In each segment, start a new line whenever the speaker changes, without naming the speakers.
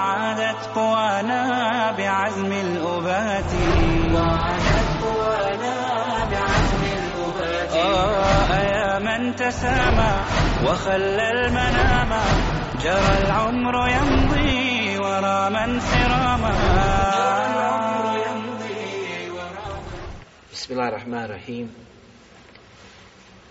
وعادت قوانا بعزم الأبات. وعادت قوانا بعزم الأبات. آه يا من تسامى وخلى المنام. جرى العمر يمضي ورا من سراما.
بسم الله الرحمن الرحيم.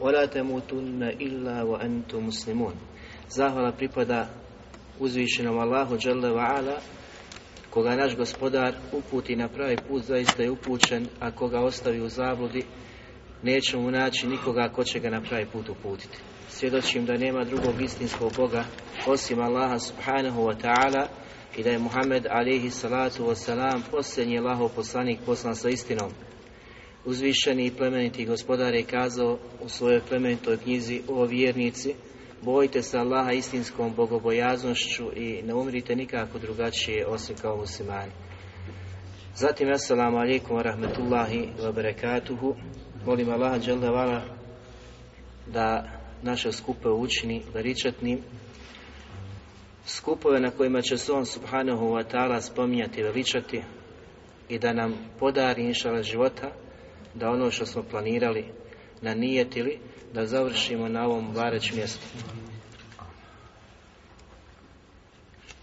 ولا تموتن إلا وأنتم مسلمون Zahvala pripada uzvišenom Allahu Đalla wa'ala koga naš gospodar uputi na pravi put zaista je upućen a koga ostavi u zabludi neće mu naći nikoga ko će ga na pravi put uputiti. Svjedočim da nema drugog istinskog Boga osim Allaha subhanahu wa ta'ala i da je Muhammed alihi salatu wa salam posljednji Allahov poslanik poslan sa istinom. Uzvišeni i plemeniti gospodar je kazao u svojoj plemenitoj knjizi o vjernici Bojite se Allaha istinskom bogobojaznošću i ne umrite nikako drugačije osim kao muslimani. Zatim, assalamu alaikum wa rahmetullahi wa barakatuhu. Molim Allaha dželjavala da naše skupe učini veličatnim, skupove na kojima će se on subhanahu wa ta'ala spominjati veličati i da nam podari inšala života, da ono što smo planirali, nanijetili, da završimo na ovom vareć mjestu.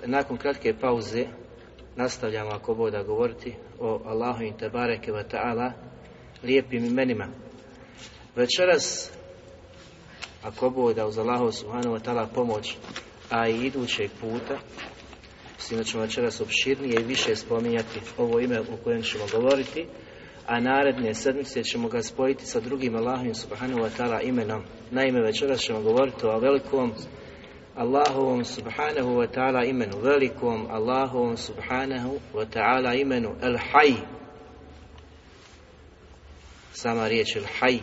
Nakon kratke pauze nastavljamo ako boda govoriti o Allahu i Tebareke wa ta'ala lijepim imenima. Večeras, ako boda uz Allahu subhanahu wa ta'ala pomoć, a i idućeg puta, da ćemo večeras opširnije i više spominjati ovo ime o kojem ćemo govoriti, a naredne sedmice ćemo ga spojiti sa drugim Allahom subhanahu wa ta'ala imenom. Naime, večeras ćemo govoriti o velikom Allahovom subhanahu wa ta'ala imenu, velikom Allahovom subhanahu wa ta'ala imenu El Hay. Sama riječ El Hay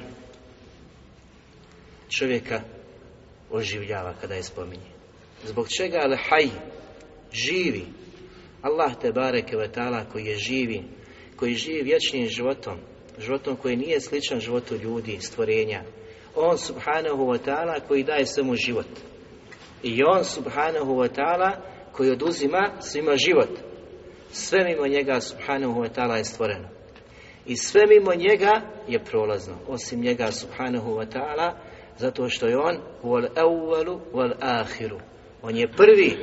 čovjeka oživljava kada je spominje. Zbog čega El Hay živi? Allah te bareke wa ta'ala koji je živi, koji živi vječnim životom, životom koji nije sličan životu ljudi, stvorenja. On subhanahu wa ta'ala koji daje svemu život. I on subhanahu wa ta'ala koji oduzima svima život. Sve mimo njega subhanahu wa ta'ala je stvoreno. I sve mimo njega je prolazno. Osim njega subhanahu wa ta'ala zato što je on wal awwalu wal akhiru. On je prvi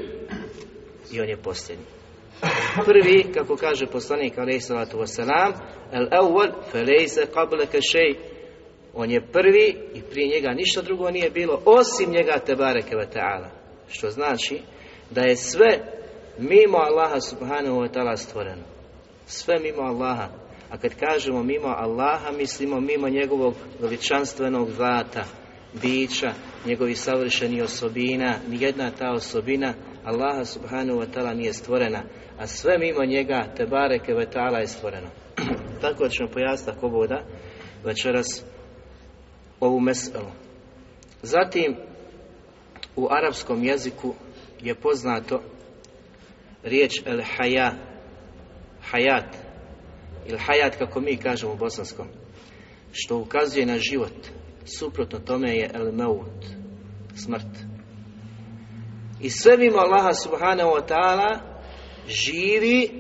i on je posljednji. Prvi, kako kaže poslanik alejhi salatu wasalam, el awwal falaysa qablaka shay. On je prvi i prije njega ništa drugo nije bilo osim njega tebareke ve ta'ala. Što znači da je sve mimo Allaha subhanahu wa ta'ala stvoreno. Sve mimo Allaha. A kad kažemo mimo Allaha, mislimo mimo njegovog veličanstvenog zata, bića, njegovih savršenih osobina, nijedna ta osobina Allaha subhanahu wa ta'ala nije stvorena, a sve mimo njega te bareke ve ta'ala je stvoreno. Tako ćemo pojasniti ako boda večeras ovu meselu. Zatim, u arapskom jeziku je poznato riječ el haja, hajat, ili hajat kako mi kažemo u bosanskom, što ukazuje na život. Suprotno tome je el meut, smrt. I sve mimo Allaha subhanahu wa ta'ala živi,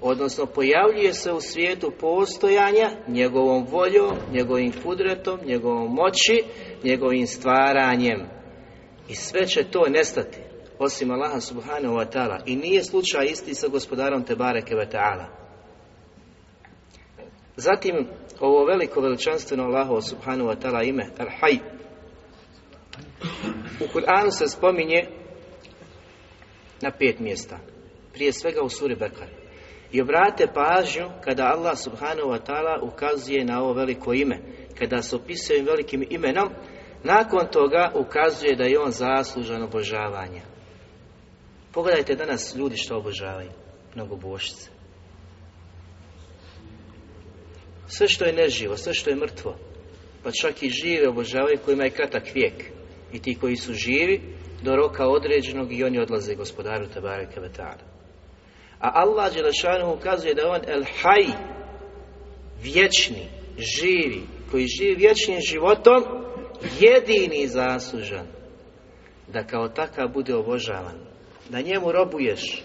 odnosno pojavljuje se u svijetu postojanja njegovom voljom, njegovim kudretom, njegovom moći, njegovim stvaranjem. I sve će to nestati. osim Allaha subhanahu wa ta'ala i nije slučaj isti sa gospodarom Tebareke wa ta'ala. Zatim, ovo veliko veličanstveno Allahu subhanahu wa ta'ala ime, Al-Hay. U Kur'anu se spominje na pet mjesta. Prije svega u suri Bekare. I obrate pažnju kada Allah subhanahu wa ta'ala ukazuje na ovo veliko ime. Kada se opisuje velikim imenom, nakon toga ukazuje da je on zaslužan obožavanja. Pogledajte danas ljudi što obožavaju. Mnogo bošice. Sve što je neživo, sve što je mrtvo, pa čak i žive obožavaju kojima je kratak vijek. I ti koji su živi, do roka određenog i oni odlaze gospodaru Tabareke Vetara. A Allah Đelešanu ukazuje da on el haj, vječni, živi, koji živi vječnim životom, jedini zaslužan da kao takav bude obožavan, da njemu robuješ,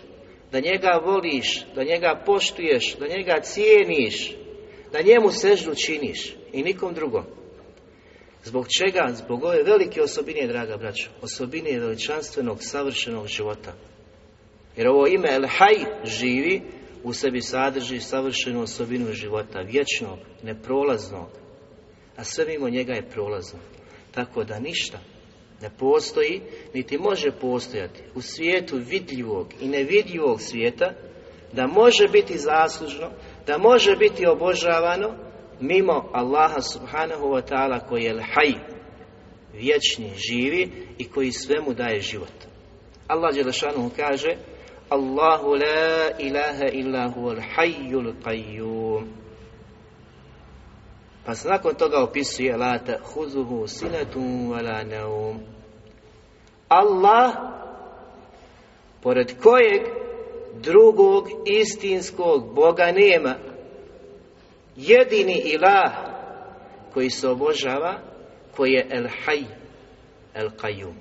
da njega voliš, da njega poštuješ, da njega cijeniš, da njemu seždu činiš i nikom drugom. Zbog čega? Zbog ove velike osobine, draga braćo, osobine veličanstvenog, savršenog života. Jer ovo ime El Haj živi, u sebi sadrži savršenu osobinu života, vječnog, neprolaznog, a sve mimo njega je prolazno. Tako da ništa ne postoji, niti može postojati u svijetu vidljivog i nevidljivog svijeta, da može biti zaslužno, da može biti obožavano mimo Allaha subhanahu wa ta'ala koji je haj, vječni, živi i koji svemu daje život. Allah Đelešanuhu kaže Allahu la ilaha illa huwal hayyul qayyum pa se nakon toga opisuje la ta'khuzuhu sinatun wala naum Allah pored kojeg drugog istinskog Boga nema jedini ilah koji se obožava koji je el haj el qayyum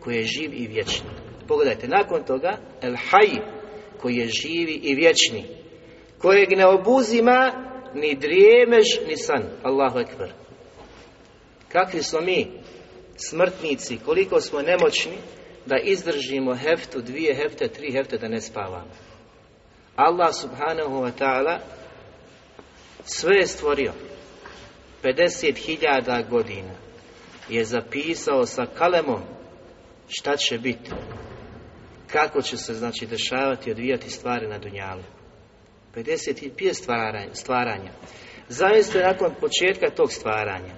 koji je živ i vječni. Pogledajte nakon toga el haj koji je živi i vječni kojeg ne obuzima ni drijemež ni san. Allahu ekber. Kakvi smo mi smrtnici koliko smo nemoćni da izdržimo heftu, dvije hefte, tri hefte da ne spavamo. Allah subhanahu wa ta'ala sve je stvorio. 50.000 godina je zapisao sa kalemom šta će biti kako će se znači dešavati i odvijati stvari na Dunjalu. 55 stvaranja, stvaranja zamislite nakon početka tog stvaranja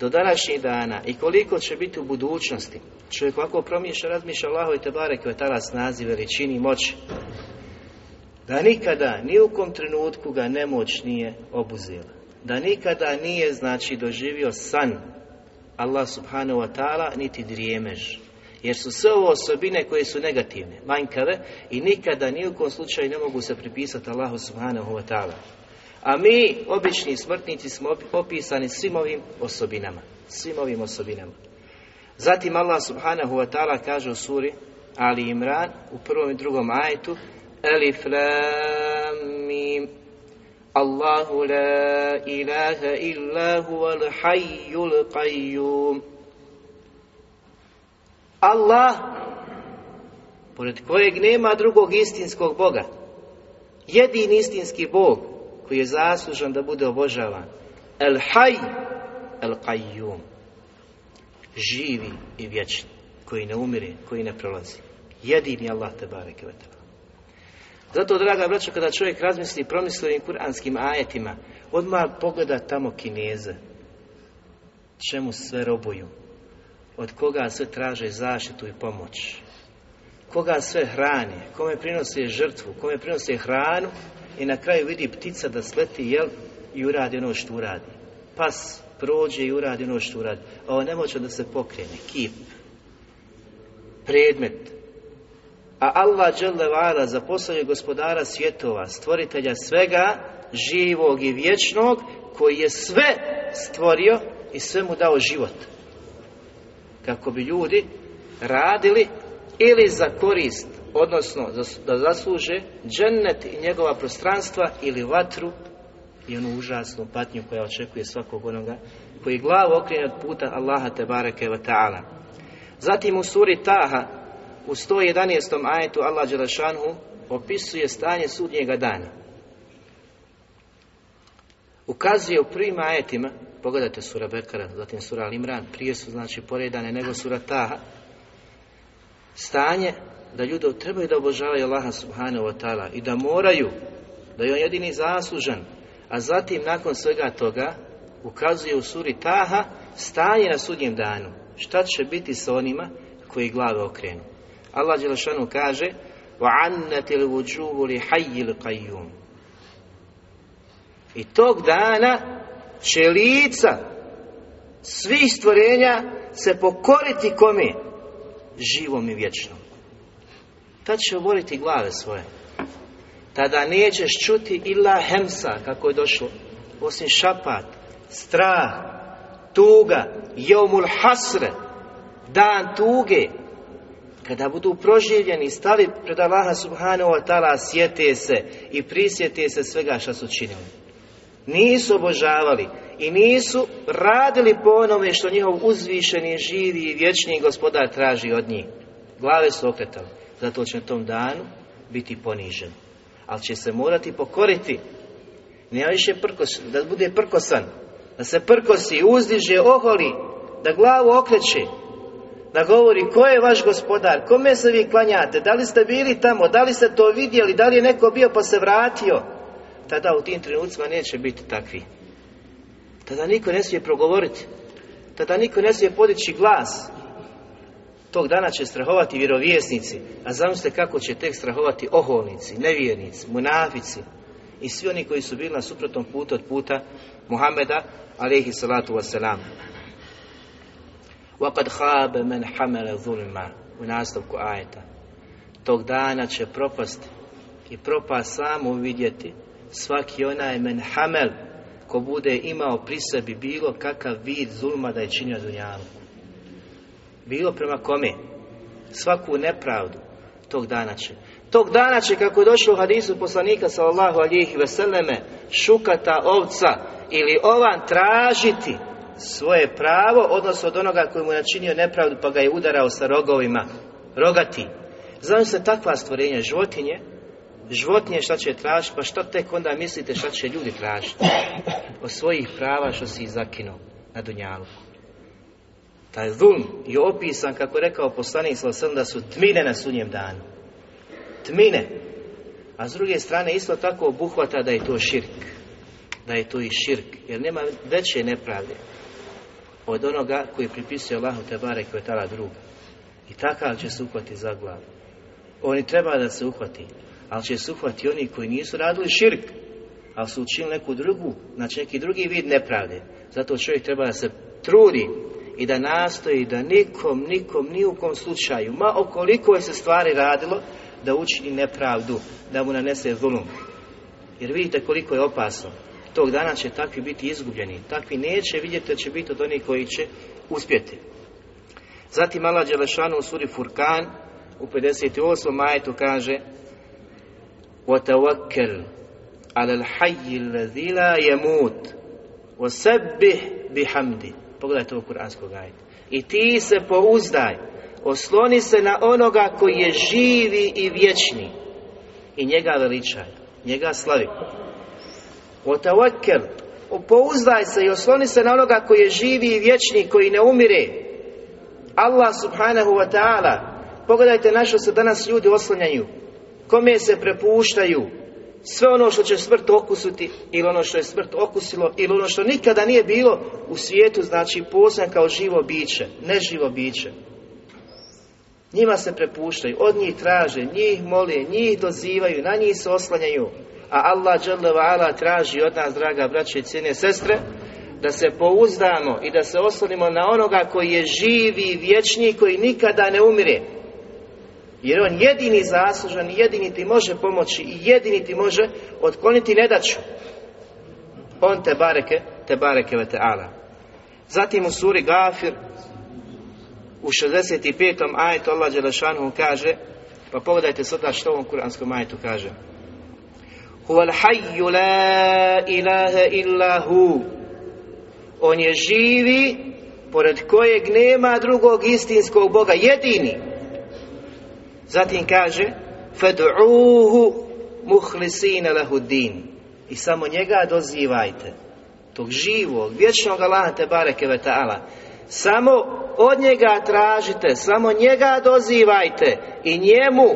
do današnjih dana i koliko će biti u budućnosti. Čovjek ovako promišlja, razmišlja Allahu i Tebare koje tada snazi, veličini moći da nikada, ni u kom trenutku ga nemoć nije obuzela. Da nikada nije, znači, doživio san Allah subhanahu wa ta'ala, niti drijemež. Jer su sve ovo osobine koje su negativne, manjkave i nikada ni u kom slučaju ne mogu se pripisati Allahu subhanahu wa ta'ala. A mi, obični smrtnici, smo opisani svim ovim osobinama. Svim ovim osobinama. Zatim Allah subhanahu wa ta'ala kaže u suri Ali Imran u prvom i drugom ajetu Alif Lam Mim. Allahu la ilaha illa huwal hayyul qayyum. Allah pored kojeg nema drugog istinskog Boga jedini istinski Bog koji je zaslužan da bude obožavan El Hayy El Qayyum. Živi i vječni koji ne umire, koji ne prolazi. Jedini Allah te bareke zato, draga braćo, kada čovjek razmisli i promisli ovim kuranskim ajetima, odmah pogleda tamo kineze. Čemu sve robuju? Od koga sve traže zaštitu i pomoć? Koga sve hrani? Kome prinose žrtvu? Kome prinose hranu? I na kraju vidi ptica da sleti, jel? I uradi ono što uradi. Pas prođe i uradi ono što uradi. A ovo ne može da se pokrene. Kip. Predmet a Allah dželle zaposlio gospodara svjetova, stvoritelja svega živog i vječnog koji je sve stvorio i sve mu dao život. Kako bi ljudi radili ili za korist, odnosno da zasluže džennet i njegova prostranstva ili vatru i onu užasnu patnju koja očekuje svakog onoga koji glavu okrene od puta Allaha te bareke ve ta'ala. Zatim u suri Taha u 111. ajetu Allah Đelešanu opisuje stanje sudnjega dana. Ukazuje u prvim ajetima, pogledajte sura Bekara, zatim sura Al-Imran, prije su znači poredane nego sura Taha, stanje da ljudi trebaju da obožavaju Allaha subhanahu wa ta'ala i da moraju, da je on jedini zaslužan, a zatim nakon svega toga ukazuje u suri Taha stanje na sudnjem danu. Šta će biti sa onima koji glave okrenu? Allah Đelešanu kaže وَعَنَّتِ الْوُجُوهُ لِحَيِّ الْقَيُّمُ I tog dana će lica svih stvorenja se pokoriti kome? Živom i vječnom. Tad će oboriti glave svoje. Tada nećeš čuti illa hemsa, kako je došlo, osim šapat, strah, tuga, jeumul hasre, dan tuge, kada budu proživljeni, stali pred Allaha subhanahu wa ta'ala, sjete se i prisjete se svega što su činili. Nisu obožavali i nisu radili po onome što njihov uzvišeni, živi i vječni gospodar traži od njih. Glave su okretali, zato će na tom danu biti ponižen. Ali će se morati pokoriti. Nema više prkos, da bude prkosan, da se prkosi, uzdiže, oholi, da glavu okreće, da govori ko je vaš gospodar, kome se vi klanjate, da li ste bili tamo, da li ste to vidjeli, da li je neko bio pa se vratio. Tada u tim trenucima neće biti takvi. Tada niko ne smije progovoriti. Tada niko ne smije podići glas. Tog dana će strahovati vjerovjesnici, a zamislite kako će tek strahovati oholnici, nevjernici, munafici i svi oni koji su bili na suprotnom putu od puta Muhameda, alaihi salatu wasalam. وَقَدْ خَابَ مَنْ حَمَلَ ظُلْمًا U nastavku ajeta. Tog dana će propast i propast samo vidjeti svaki onaj men hamel ko bude imao pri sebi bilo kakav vid zulma da je činio dunjalu. Bilo prema kome? Svaku nepravdu tog dana će. Tog dana će, kako je došlo u hadisu poslanika sallallahu alihi veseleme, šukata ovca ili ovan tražiti svoje pravo, odnosno od onoga koji mu je načinio nepravdu pa ga je udarao sa rogovima, rogati. Znam se takva stvorenja životinje, životinje šta će tražiti, pa što tek onda mislite šta će ljudi tražiti? O svojih prava što si zakinuo na dunjalu. Taj zulm je opisan, kako je rekao poslanik sam da su tmine na sunjem danu. Tmine. A s druge strane isto tako obuhvata da je to širk. Da je to i širk. Jer nema veće nepravde od onoga koji pripisuje Allahu te barek vetala druga. I takav će se uhvati za glavu. Oni treba da se uhvati, ali će se uhvati oni koji nisu radili širk, ali su učinili neku drugu, znači neki drugi vid nepravde. Zato čovjek treba da se trudi i da nastoji da nikom, nikom, ni u kom slučaju, ma okoliko je se stvari radilo, da učini nepravdu, da mu nanese zulum. Jer vidite koliko je opasno Tog dana će takvi biti izgubljeni. Takvi neće vidjeti da će biti od onih koji će uspjeti. Zatim Allah Đelešanu u suri Furkan u 58. majetu kaže وَتَوَكَّلْ عَلَى الْحَيِّ الَّذِي لَا يَمُوتْ وَسَبِّهْ بِحَمْدِ Pogledajte ovo kuranskog ajeta. I ti se pouzdaj, osloni se na onoga koji je živi i vječni i njega veličaj, njega slavi. Otawakkel, pouzdaj se i osloni se na onoga koji je živi i vječni, koji ne umire. Allah subhanahu wa ta'ala. Pogledajte na što se danas ljudi oslanjaju. Kome se prepuštaju. Sve ono što će smrt okusiti ili ono što je smrt okusilo ili ono što nikada nije bilo u svijetu znači poslan kao živo biće, neživo biće. Njima se prepuštaju, od njih traže, njih mole, njih dozivaju, na njih se oslanjaju. A Allah ala traži od nas, draga braće i cijene sestre, da se pouzdamo i da se oslonimo na onoga koji je živi i vječni, koji nikada ne umire. Jer on jedini zaslužan jedini ti može pomoći i jedini ti može otkloniti nedaću. On te bareke, te bareke ve ala. Zatim u suri Gafir u 65. ajetu Allah Đelešanu kaže pa pogledajte sada što u ovom kuranskom ajetu kaže Hayyu la ilaha illa hu On je živi pored kojeg nema drugog istinskog Boga jedini Zatim kaže Fad'uhu muhlisina lahu din. I samo njega dozivajte. Tog živog, vječnog Allaha te bareke. Samo od njega tražite, samo njega dozivajte i njemu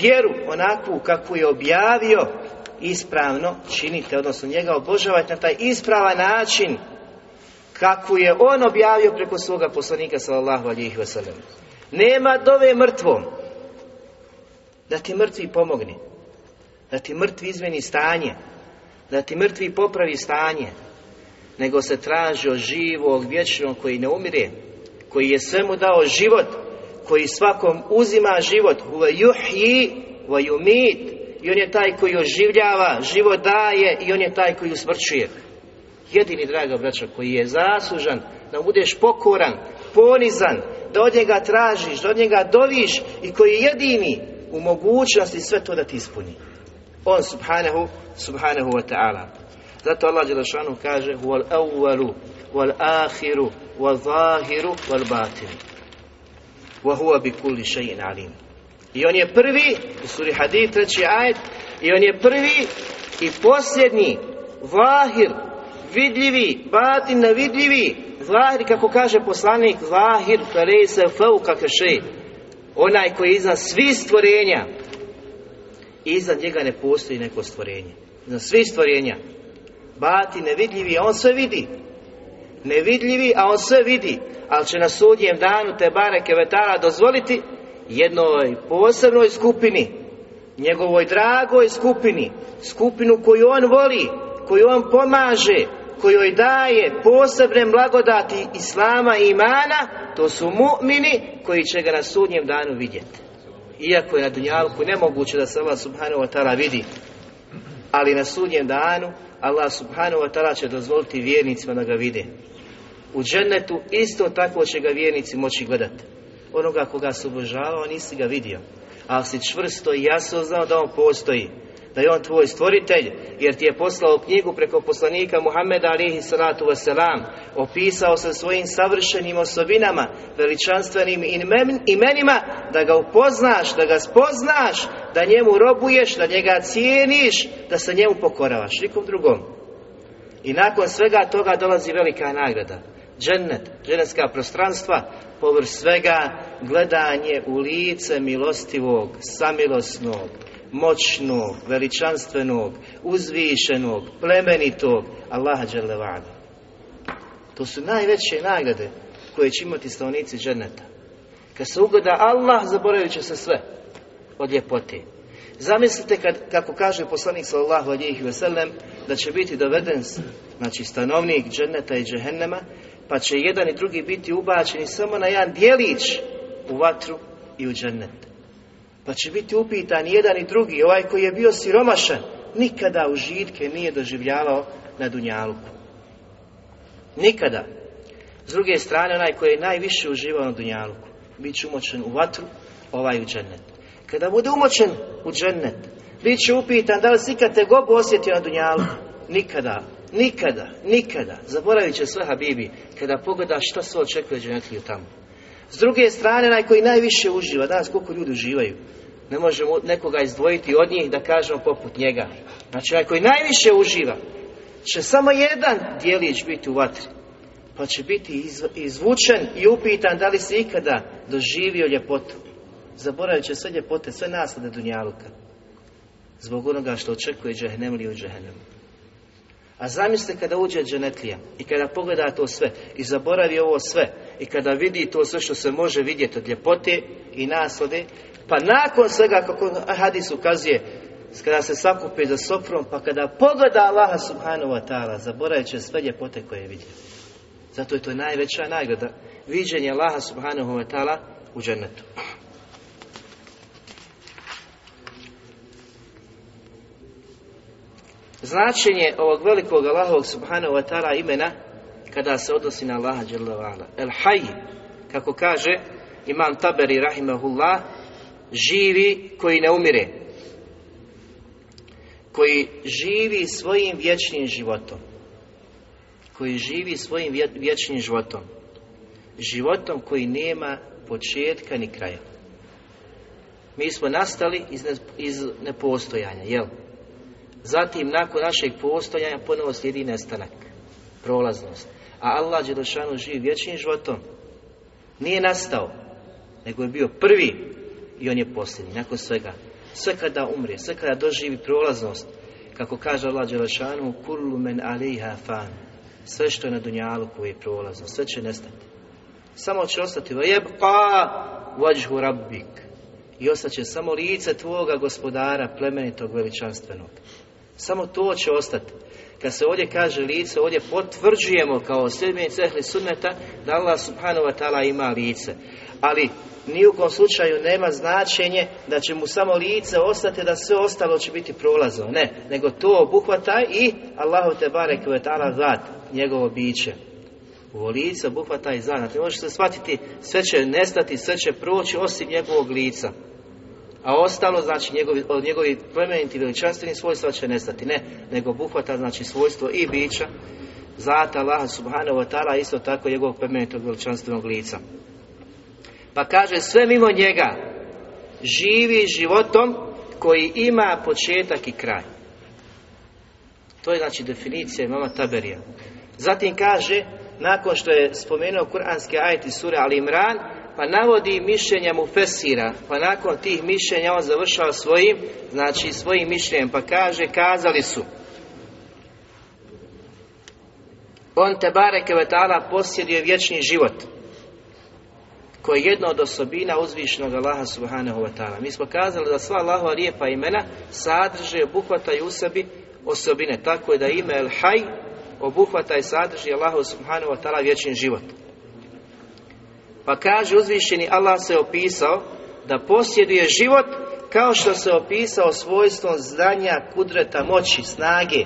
vjeru onakvu kakvu je objavio ispravno činite, odnosno njega obožavajte na taj ispravan način kakvu je on objavio preko svoga poslanika sallallahu alihi wasallam. Nema dove mrtvom da ti mrtvi pomogni, da ti mrtvi izmeni stanje, da ti mrtvi popravi stanje, nego se traži od živog, vječnog koji ne umire, koji je svemu dao život, koji svakom uzima život, juhji, vajumit, i on je taj koji oživljava, život daje i on je taj koji usmrćuje. Jedini, draga braća, koji je zaslužan da budeš pokoran, ponizan, da od njega tražiš, da od njega doviš i koji je jedini u mogućnosti sve to da ti ispuni. On subhanahu, subhanahu wa ta'ala. Zato Allah Đelešanu kaže wal awwalu, wal akhiru, wal zahiru, wal batinu. Wa huwa bi kulli shay'in alim. I on je prvi, u suri Hadid, treći ajet, i on je prvi i posljednji, vahir, vidljivi, batin nevidljivi, zahir, kako kaže poslanik, zahir, karej se fauka kaše, onaj koji je iznad svih stvorenja, iznad njega ne postoji neko stvorenje. Iznad svih stvorenja, bati nevidljivi, a on sve vidi. Nevidljivi, a on sve vidi. Ali će na sudnjem danu te bareke vetara dozvoliti jednoj posebnoj skupini, njegovoj dragoj skupini, skupinu koju on voli, koju on pomaže, kojoj daje posebne blagodati Islama i imana, to su mu'mini koji će ga na sudnjem danu vidjeti. Iako je na dunjalku nemoguće da se Allah subhanahu wa ta'ala vidi, ali na sudnjem danu Allah subhanahu wa ta'ala će dozvoliti vjernicima da ga vide. U džennetu isto tako će ga vjernici moći gledati. Onoga koga se obožavao nisi ga vidio, ali si čvrsto i jasno znao da on postoji da je on tvoj stvoritelj, jer ti je poslao knjigu preko poslanika Muhammeda alihi salatu wasalam, opisao sa svojim savršenim osobinama, veličanstvenim imenima, da ga upoznaš, da ga spoznaš, da njemu robuješ, da njega cijeniš, da se njemu pokoravaš, nikom drugom. I nakon svega toga dolazi velika nagrada. Džennet, dženetska prostranstva, površ svega gledanje u lice milostivog, samilosnog, moćnog, veličanstvenog, uzvišenog, plemenitog Allaha Đelevana. To su najveće nagrade koje će imati stanovnici dženeta. Kad se ugleda Allah, zaboravit se sve od ljepote. Zamislite kad, kako kaže poslanik sallallahu alihi veselem, da će biti doveden, znači stanovnik dženeta i džehennema, pa će jedan i drugi biti ubačeni samo na jedan dijelić u vatru i u džennet. Pa će biti upitan jedan i drugi, ovaj koji je bio siromašan, nikada užitke nije doživljavao na Dunjaluku. Nikada. S druge strane, onaj koji je najviše uživao na Dunjaluku, bit će umočen u vatru, ovaj u džennet. Kada bude umočen u džennet, bit će upitan da li si ikad te osjetio na Dunjaluku. Nikada. Nikada, nikada. Zaboravit će sve Habibi kada pogleda šta se očekuje dženetliju tamo. S druge strane, onaj koji najviše uživa, danas koliko ljudi uživaju, ne možemo nekoga izdvojiti od njih da kažemo poput njega. Znači, onaj koji najviše uživa, će samo jedan dijelić biti u vatri, pa će biti izvučen i upitan da li se ikada doživio ljepotu. Zaboravit će sve ljepote, sve naslade Dunjaluka. Zbog onoga što očekuje džahnem ili u džahnemu. A zamislite kada uđe dženetlija i kada pogleda to sve i zaboravi ovo sve i kada vidi to sve što se može vidjeti od ljepote i naslade, pa nakon svega kako hadis ukazuje, kada se sakupe za sofrom, pa kada pogleda Allaha subhanahu wa ta'ala, zaboravit će sve ljepote koje je vidio. Zato je to najveća nagrada, viđenje Allaha subhanahu wa ta'ala u džennetu. Značenje ovog velikog Allahovog subhanahu wa ta'ala imena kada se odnosi na Allaha dželle El Hayy, kako kaže Imam Taberi rahimahullah, živi koji ne umire, koji živi svojim vječnim životom, koji živi svojim vječnim životom, životom koji nema početka ni kraja. Mi smo nastali iz, iz nepostojanja, jel? Zatim, nakon našeg postojanja, ponovo slijedi nestanak, prolaznost. A Allah Đelešanu živi vječnim životom. Nije nastao, nego je bio prvi i on je posljednji, nakon svega. Sve kada umre, sve kada doživi prolaznost, kako kaže Allah Đelešanu, kullu men aliha fan. Sve što je na dunjalu koji je prolazno, sve će nestati. Samo će ostati vajebqa vajhu rabbik. I ostaće samo lice tvoga gospodara plemenitog veličanstvenog. Samo to će ostati. Kad se ovdje kaže lice, ovdje potvrđujemo kao sljedbenici ehli sunneta da Allah subhanahu wa ta'ala ima lice. Ali ni u kom slučaju nema značenje da će mu samo lice ostati, da sve ostalo će biti prolazno. Ne, nego to obuhvata i Allahu te barek ve ta'ala zat, njegovo biće. Ovo lice obuhvata i zat. Znači, možeš se shvatiti, sve će nestati, sve će proći osim njegovog lica. A ostalo, znači, njegovi, od njegovi plemeniti veličanstveni svojstva će nestati. Ne, nego obuhvata, znači, svojstvo i bića, zata Allaha subhanahu wa ta'ala, isto tako njegovog plemenitog veličanstvenog lica. Pa kaže sve mimo njega živi životom koji ima početak i kraj. To je znači definicija imama Taberija. Zatim kaže, nakon što je spomenuo kuranski ajet iz sure Al Imran, pa navodi mišljenja mu Fesira, pa nakon tih mišljenja on završava svojim, znači svojim mišljenjem, pa kaže, kazali su, on te bareke vetala posjeduje vječni život koji je jedna od osobina uzvišenog Allaha subhanahu wa ta'ala. Mi smo kazali da sva Allahova lijepa imena sadrže, obuhvataju u sebi osobine. Tako je da ime El Haj obuhvata i sadrži Allahu subhanahu wa ta'ala vječni život. Pa kaže uzvišeni Allah se opisao da posjeduje život kao što se opisao svojstvom zdanja, kudreta, moći, snage.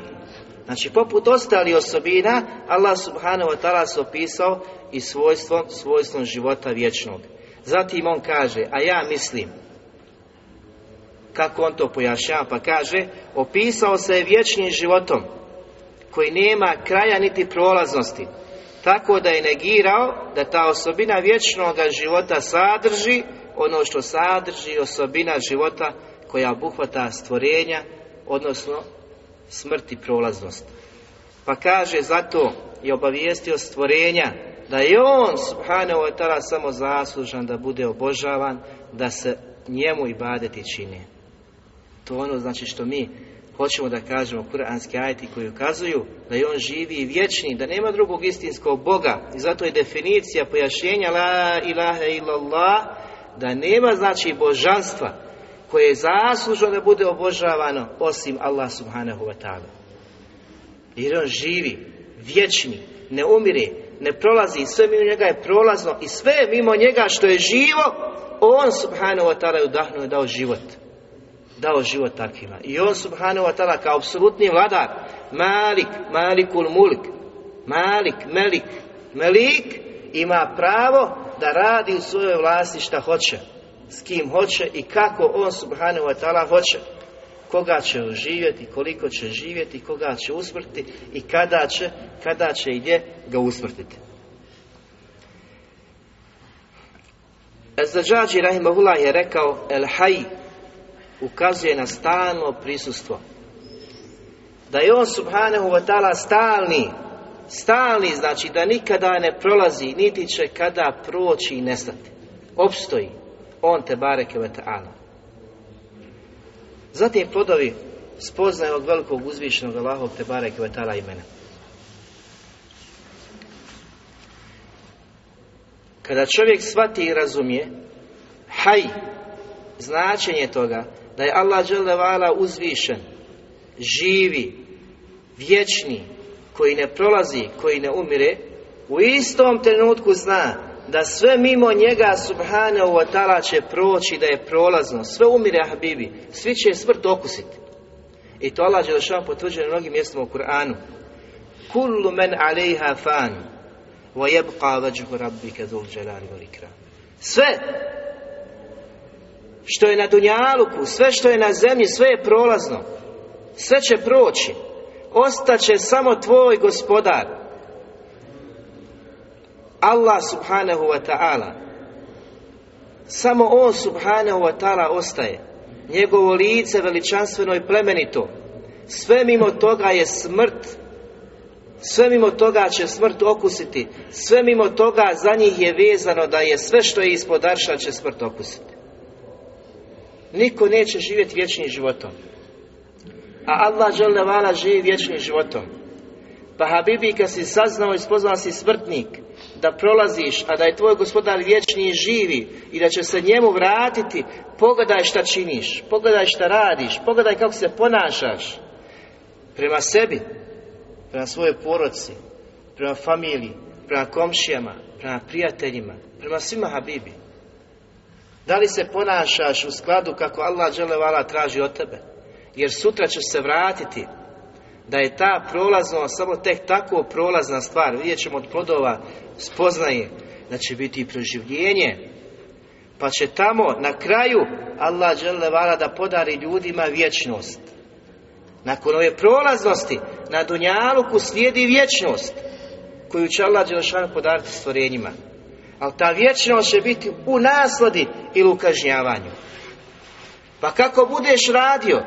Znači, poput ostalih osobina, Allah subhanahu wa ta'ala se opisao i svojstvom, svojstvom života vječnog. Zatim on kaže, a ja mislim, kako on to pojašnjava, pa kaže, opisao se je vječnim životom, koji nema kraja niti prolaznosti, tako da je negirao da ta osobina vječnog života sadrži ono što sadrži osobina života koja obuhvata stvorenja, odnosno smrt i prolaznost. Pa kaže, zato je obavijestio stvorenja da je on subhanahu wa ta'ala samo zaslužan da bude obožavan, da se njemu i badeti čini. To ono znači što mi hoćemo da kažemo kuranski ajeti koji ukazuju da je on živi i vječni, da nema drugog istinskog Boga. I zato je definicija pojašnjenja la ilaha illallah da nema znači božanstva koje je zaslužno da bude obožavano osim Allah subhanahu wa ta'ala. Jer on živi, vječni, ne umire, ne prolazi, sve mimo njega je prolazno i sve mimo njega što je živo, on subhanahu wa ta'ala je udahnuo i dao život. Dao život takvima. I on subhanahu wa ta'ala kao apsolutni vladar, malik, malikul mulik, malik, melik, melik, ima pravo da radi u svojoj vlasti šta hoće, s kim hoće i kako on subhanahu wa ta'ala hoće koga će živjeti, koliko će živjeti, koga će usmrti i kada će, kada će i gdje ga usmrtiti. Ezdađađi Rahimahullah je rekao El Haj ukazuje na stalno prisustvo. Da je on subhanahu wa ta'ala stalni, stalni znači da nikada ne prolazi, niti će kada proći i nestati. Opstoji. On te bareke wa ta'ala. Zatim plodovi spoznaje od velikog uzvišenog Allahog te barek vetala imena. Kada čovjek shvati i razumije haj, značenje toga da je Allah dželevala uzvišen, živi, vječni, koji ne prolazi, koji ne umire, u istom trenutku zna da sve mimo njega subhanahu wa ta'ala će proći da je prolazno, sve umire habibi, svi će smrt okusiti. I to Allah Đelešan potvrđuje na mnogim mjestima u Kur'anu. Kullu men alejha fan, wa yabqa vajhu rabbika dhul ikram. Sve što je na dunjaluku, sve što je na zemlji, sve je prolazno. Sve će proći. Ostaće samo tvoj gospodar, Allah subhanahu wa ta'ala Samo On subhanahu wa ta'ala ostaje. Njegovo lice veličanstveno i plemenito. Sve mimo toga je smrt. Sve mimo toga će smrt okusiti. Sve mimo toga za njih je vezano da je sve što je ispod arša će smrt okusiti. Niko neće živjeti vječnim životom. A Allah žele živi vječnim životom. Pa Habibi kad si saznao i spoznao si smrtnik da prolaziš, a da je tvoj gospodar vječni i živi i da će se njemu vratiti, pogledaj šta činiš, pogledaj šta radiš, pogledaj kako se ponašaš prema sebi, prema svojoj poroci, prema familiji, prema komšijama, prema prijateljima, prema svima Habibi. Da li se ponašaš u skladu kako Allah dželevala traži od tebe? Jer sutra ćeš se vratiti da je ta prolaznost samo tek tako prolazna stvar. Vidjet ćemo od plodova spoznaje da će biti proživljenje. Pa će tamo na kraju Allah dželevala da podari ljudima vječnost. Nakon ove prolaznosti na Dunjaluku slijedi vječnost koju će Allah Đelešanu podariti stvorenjima. Ali ta vječnost će biti u nasladi ili u kažnjavanju. Pa kako budeš radio,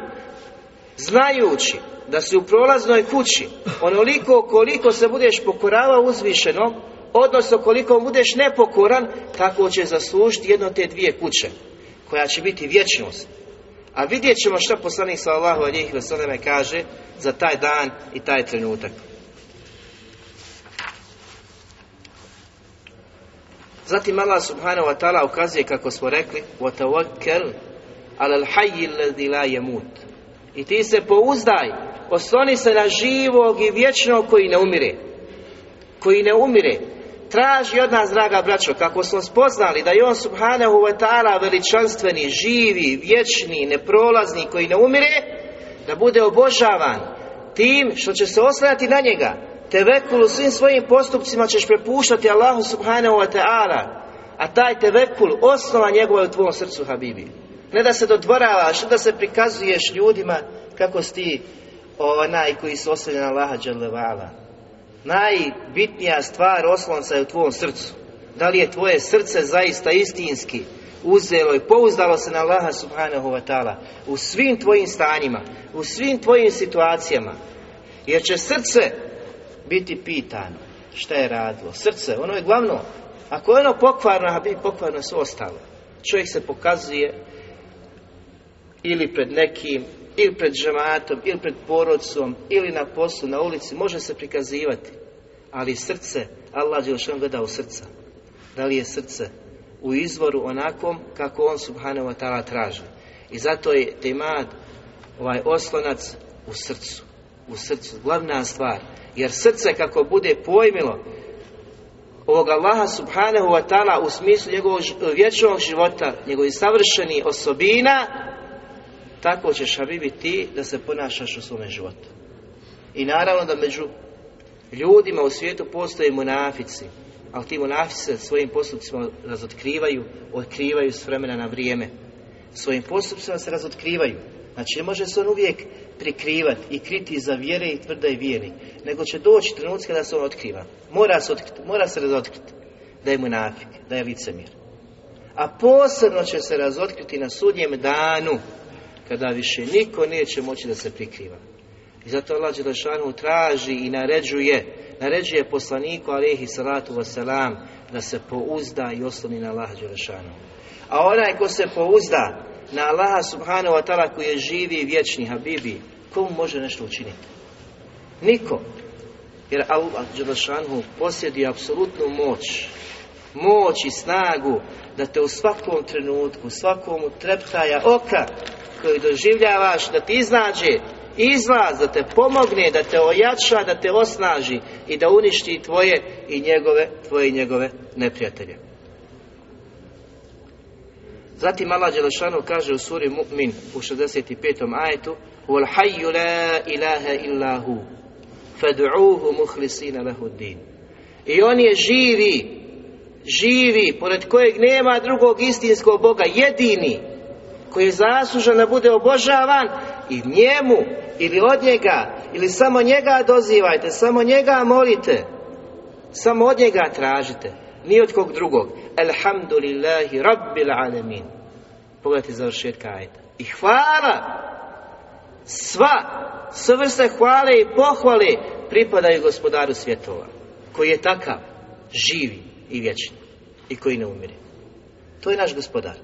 znajući da si u prolaznoj kući, onoliko koliko se budeš pokoravao uzvišenom, odnosno koliko budeš nepokoran, tako će zaslužiti jedno te dvije kuće, koja će biti vječnost. A vidjet ćemo što poslanik sallallahu alihi vseleme kaže za taj dan i taj trenutak. Zatim Allah subhanahu wa ta'ala ukazuje kako smo rekli وَتَوَكَّلْ عَلَى الْحَيِّ الَّذِي لَا يَمُوتُ I ti se pouzdaj, osloni se na živog i vječnog koji ne umire. Koji ne umire. Traži od nas, draga braćo, kako smo spoznali da je on subhanahu wa ta'ala veličanstveni, živi, vječni, neprolazni, koji ne umire, da bude obožavan tim što će se oslanjati na njega, tevekul u svim svojim postupcima ćeš prepuštati Allahu subhanahu wa ta'ala. A taj tevekul, osnova njegova je u tvom srcu, Habibi. Ne da se dodvoravaš, ne da se prikazuješ ljudima kako si ti onaj koji se oslanja na Allaha dželevala. Najbitnija stvar oslonca je u tvom srcu. Da li je tvoje srce zaista istinski uzelo i pouzdalo se na Allaha subhanahu wa ta'ala u svim tvojim stanjima, u svim tvojim situacijama. Jer će srce biti pitano šta je radilo. Srce, ono je glavno. Ako je ono pokvarno, a biti pokvarno sve ostalo. Čovjek se pokazuje ili pred nekim, ili pred žematom, ili pred porodcom, ili na poslu, na ulici, može se prikazivati. Ali srce, Allah je gleda u srca. Da li je srce u izvoru onakom kako on subhanahu wa ta'ala traži. I zato je temad, ovaj oslonac u srcu. U srcu, glavna stvar. Jer srce kako bude pojmilo ovog Allaha subhanahu wa ta'ala u smislu njegovog vječnog života, njegovih savršenih osobina, tako ćeš Habibi ti da se ponašaš u svome životu. I naravno da među ljudima u svijetu postoje munafici, ali ti munafici se svojim postupcima razotkrivaju, otkrivaju s vremena na vrijeme. Svojim postupcima se razotkrivaju. Znači ne može se on uvijek prikrivati i kriti za vjere i tvrda i vjeri, nego će doći trenutak da se on otkriva. Mora se, otkriti, mora se razotkriti da je munafik, da je licemir. A posebno će se razotkriti na sudnjem danu, kada više niko neće moći da se prikriva. I zato Allah Đelešanu traži i naređuje, naređuje poslaniku alaihi salatu wasalam da se pouzda i osloni na Allah Đelešanu. A onaj ko se pouzda na Allaha subhanahu wa ta'ala koji je živi i vječni Habibi, komu može nešto učiniti? Niko. Jer Allah Đelešanu posjedi apsolutnu moć, moć i snagu da te u svakom trenutku, svakom treptaja oka koji doživljavaš, da ti iznađe izlaz, da te pomogne, da te ojača, da te osnaži i da uništi tvoje i njegove, tvoje i njegove neprijatelje. Zatim Allah Đelešanu kaže u suri Mu'min u 65. ajetu la ilaha illa hu fad'uhu mukhlisina lahu din. I on je živi, živi, pored kojeg nema drugog istinskog Boga, jedini, koji je zaslužan da bude obožavan i njemu ili od njega ili samo njega dozivajte, samo njega molite, samo od njega tražite. ni od kog drugog. Alhamdulillahi rabbil alemin. Pogledajte završetka ajta. I hvala, sva, sve vrste hvale i pohvale pripadaju gospodaru svjetova, koji je takav, živi i vječni i koji ne umire. To je naš gospodar.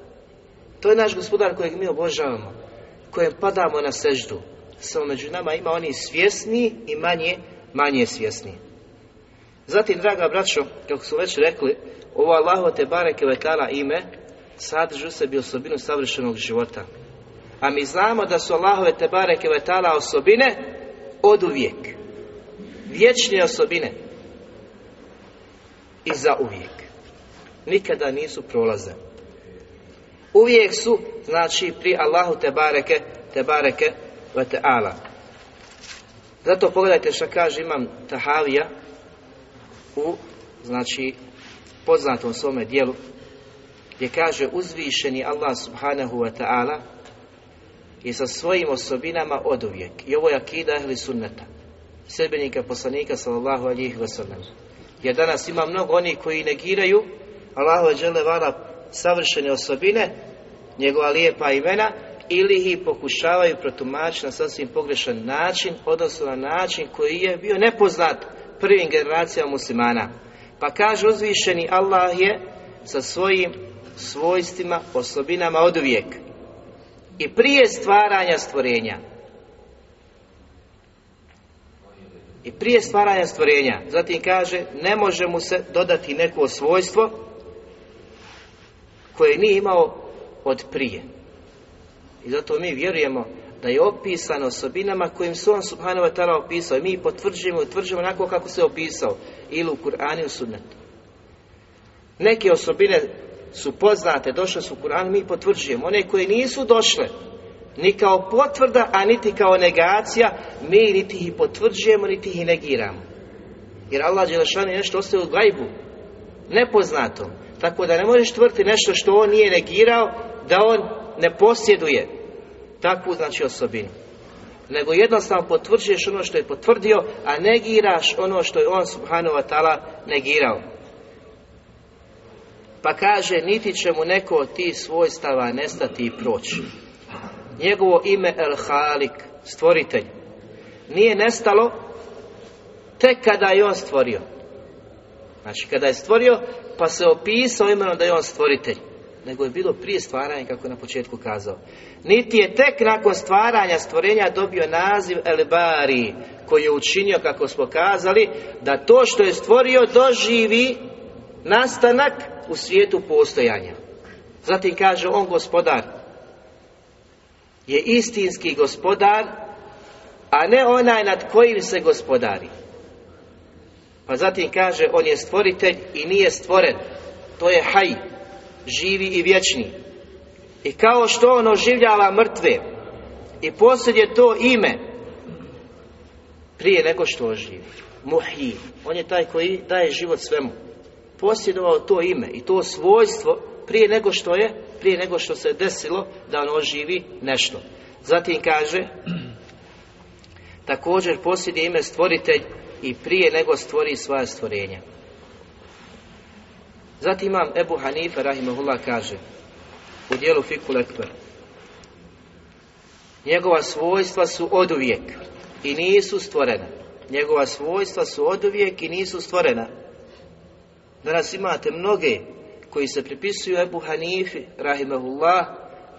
To je naš gospodar kojeg mi obožavamo, kojem padamo na seždu. Samo među nama ima oni svjesni i manje, manje svjesni. Zatim, draga braćo, kako su već rekli, ovo Allahu te bareke vetala ime sadrži u sebi osobinu savršenog života. A mi znamo da su Allahove te bareke vetala osobine od uvijek. Vječne osobine. I za uvijek. Nikada nisu prolaze. Uvijek su, znači, pri Allahu te bareke, te bareke vetala. Zato pogledajte što kaže imam Tahavija u, znači, poznatom svome dijelu, gdje kaže uzvišeni Allah subhanahu wa ta'ala i sa svojim osobinama oduvijek. I ovo je akida ehli sunneta. Sebenika poslanika sallallahu alihi wasallam. Jer danas ima mnogo onih koji negiraju Allahu žele vala savršene osobine, njegova lijepa imena, ili ih pokušavaju protumačiti na sasvim pogrešan način, odnosno na način koji je bio nepoznat prvim generacijama muslimana. Pa kaže uzvišeni Allah je sa svojim svojstvima, osobinama od uvijek. I prije stvaranja stvorenja. I prije stvaranja stvorenja. Zatim kaže, ne može mu se dodati neko svojstvo koje nije imao od prije. I zato mi vjerujemo da je opisan osobinama kojim su on subhanahu wa opisao i mi potvrđujemo i utvrđujemo onako kako se opisao ili u Kur'anu i u sunnetu. Neke osobine su poznate, došle su u Kur'anu, mi potvrđujemo. One koje nisu došle, ni kao potvrda, a niti kao negacija, mi niti ih potvrđujemo, niti ih negiramo. Jer Allah Đelešan je nešto ostaje u gajbu, nepoznatom. Tako da ne možeš tvrditi nešto što on nije negirao, da on ne posjeduje takvu znači osobinu. Nego jednostavno potvrđuješ ono što je potvrdio, a negiraš ono što je on subhanahu wa ta'ala negirao. Pa kaže, niti će mu neko od tih svojstava nestati i proći. Njegovo ime El Halik, stvoritelj, nije nestalo tek kada je on stvorio. Znači, kada je stvorio, pa se opisao imenom da je on stvoritelj. Nego je bilo prije stvaranja, kako je na početku kazao. Niti je tek nakon stvaranja stvorenja dobio naziv El Bari, koji je učinio, kako smo kazali, da to što je stvorio doživi nastanak u svijetu postojanja. Zatim kaže on gospodar je istinski gospodar, a ne onaj nad kojim se gospodari. Pa zatim kaže on je stvoritelj i nije stvoren. To je haj, živi i vječni. I kao što on oživljava mrtve i posljedje to ime prije nego što oživi. Muhi. On je taj koji daje život svemu posjedovao to ime i to svojstvo prije nego što je, prije nego što se desilo da on oživi nešto. Zatim kaže, također posjeduje ime stvoritelj i prije nego stvori svoja stvorenja. Zatim imam Ebu Hanife, rahimahullah, kaže u dijelu Fikul Ekber njegova svojstva su oduvijek i nisu stvorena. Njegova svojstva su oduvijek i nisu stvorena. Danas imate mnoge koji se pripisuju Ebu Hanifi, rahimahullah,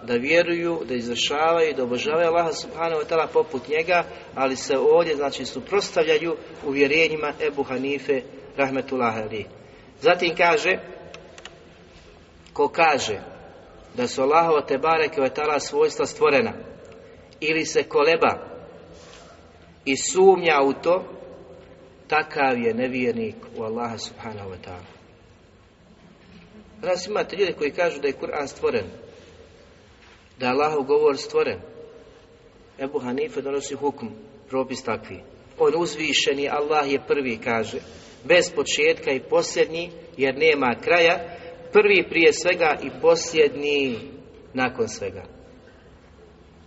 da vjeruju, da izvršavaju, da obožavaju Allaha subhanahu wa ta'ala poput njega, ali se ovdje, znači, suprostavljaju uvjerenjima Ebu Hanife, rahmetullah ali. Zatim kaže, ko kaže da su Allahova te bareke ta'ala svojstva stvorena, ili se koleba i sumnja u to, takav je nevjernik u Allaha subhanahu wa ta'ala. Danas imate ljudi koji kažu da je Kur'an stvoren, da je Allahov govor stvoren. Ebu Hanife donosi hukm, propis takvi. On uzvišeni, Allah je prvi, kaže, bez početka i posljednji, jer nema kraja, prvi prije svega i posljednji nakon svega.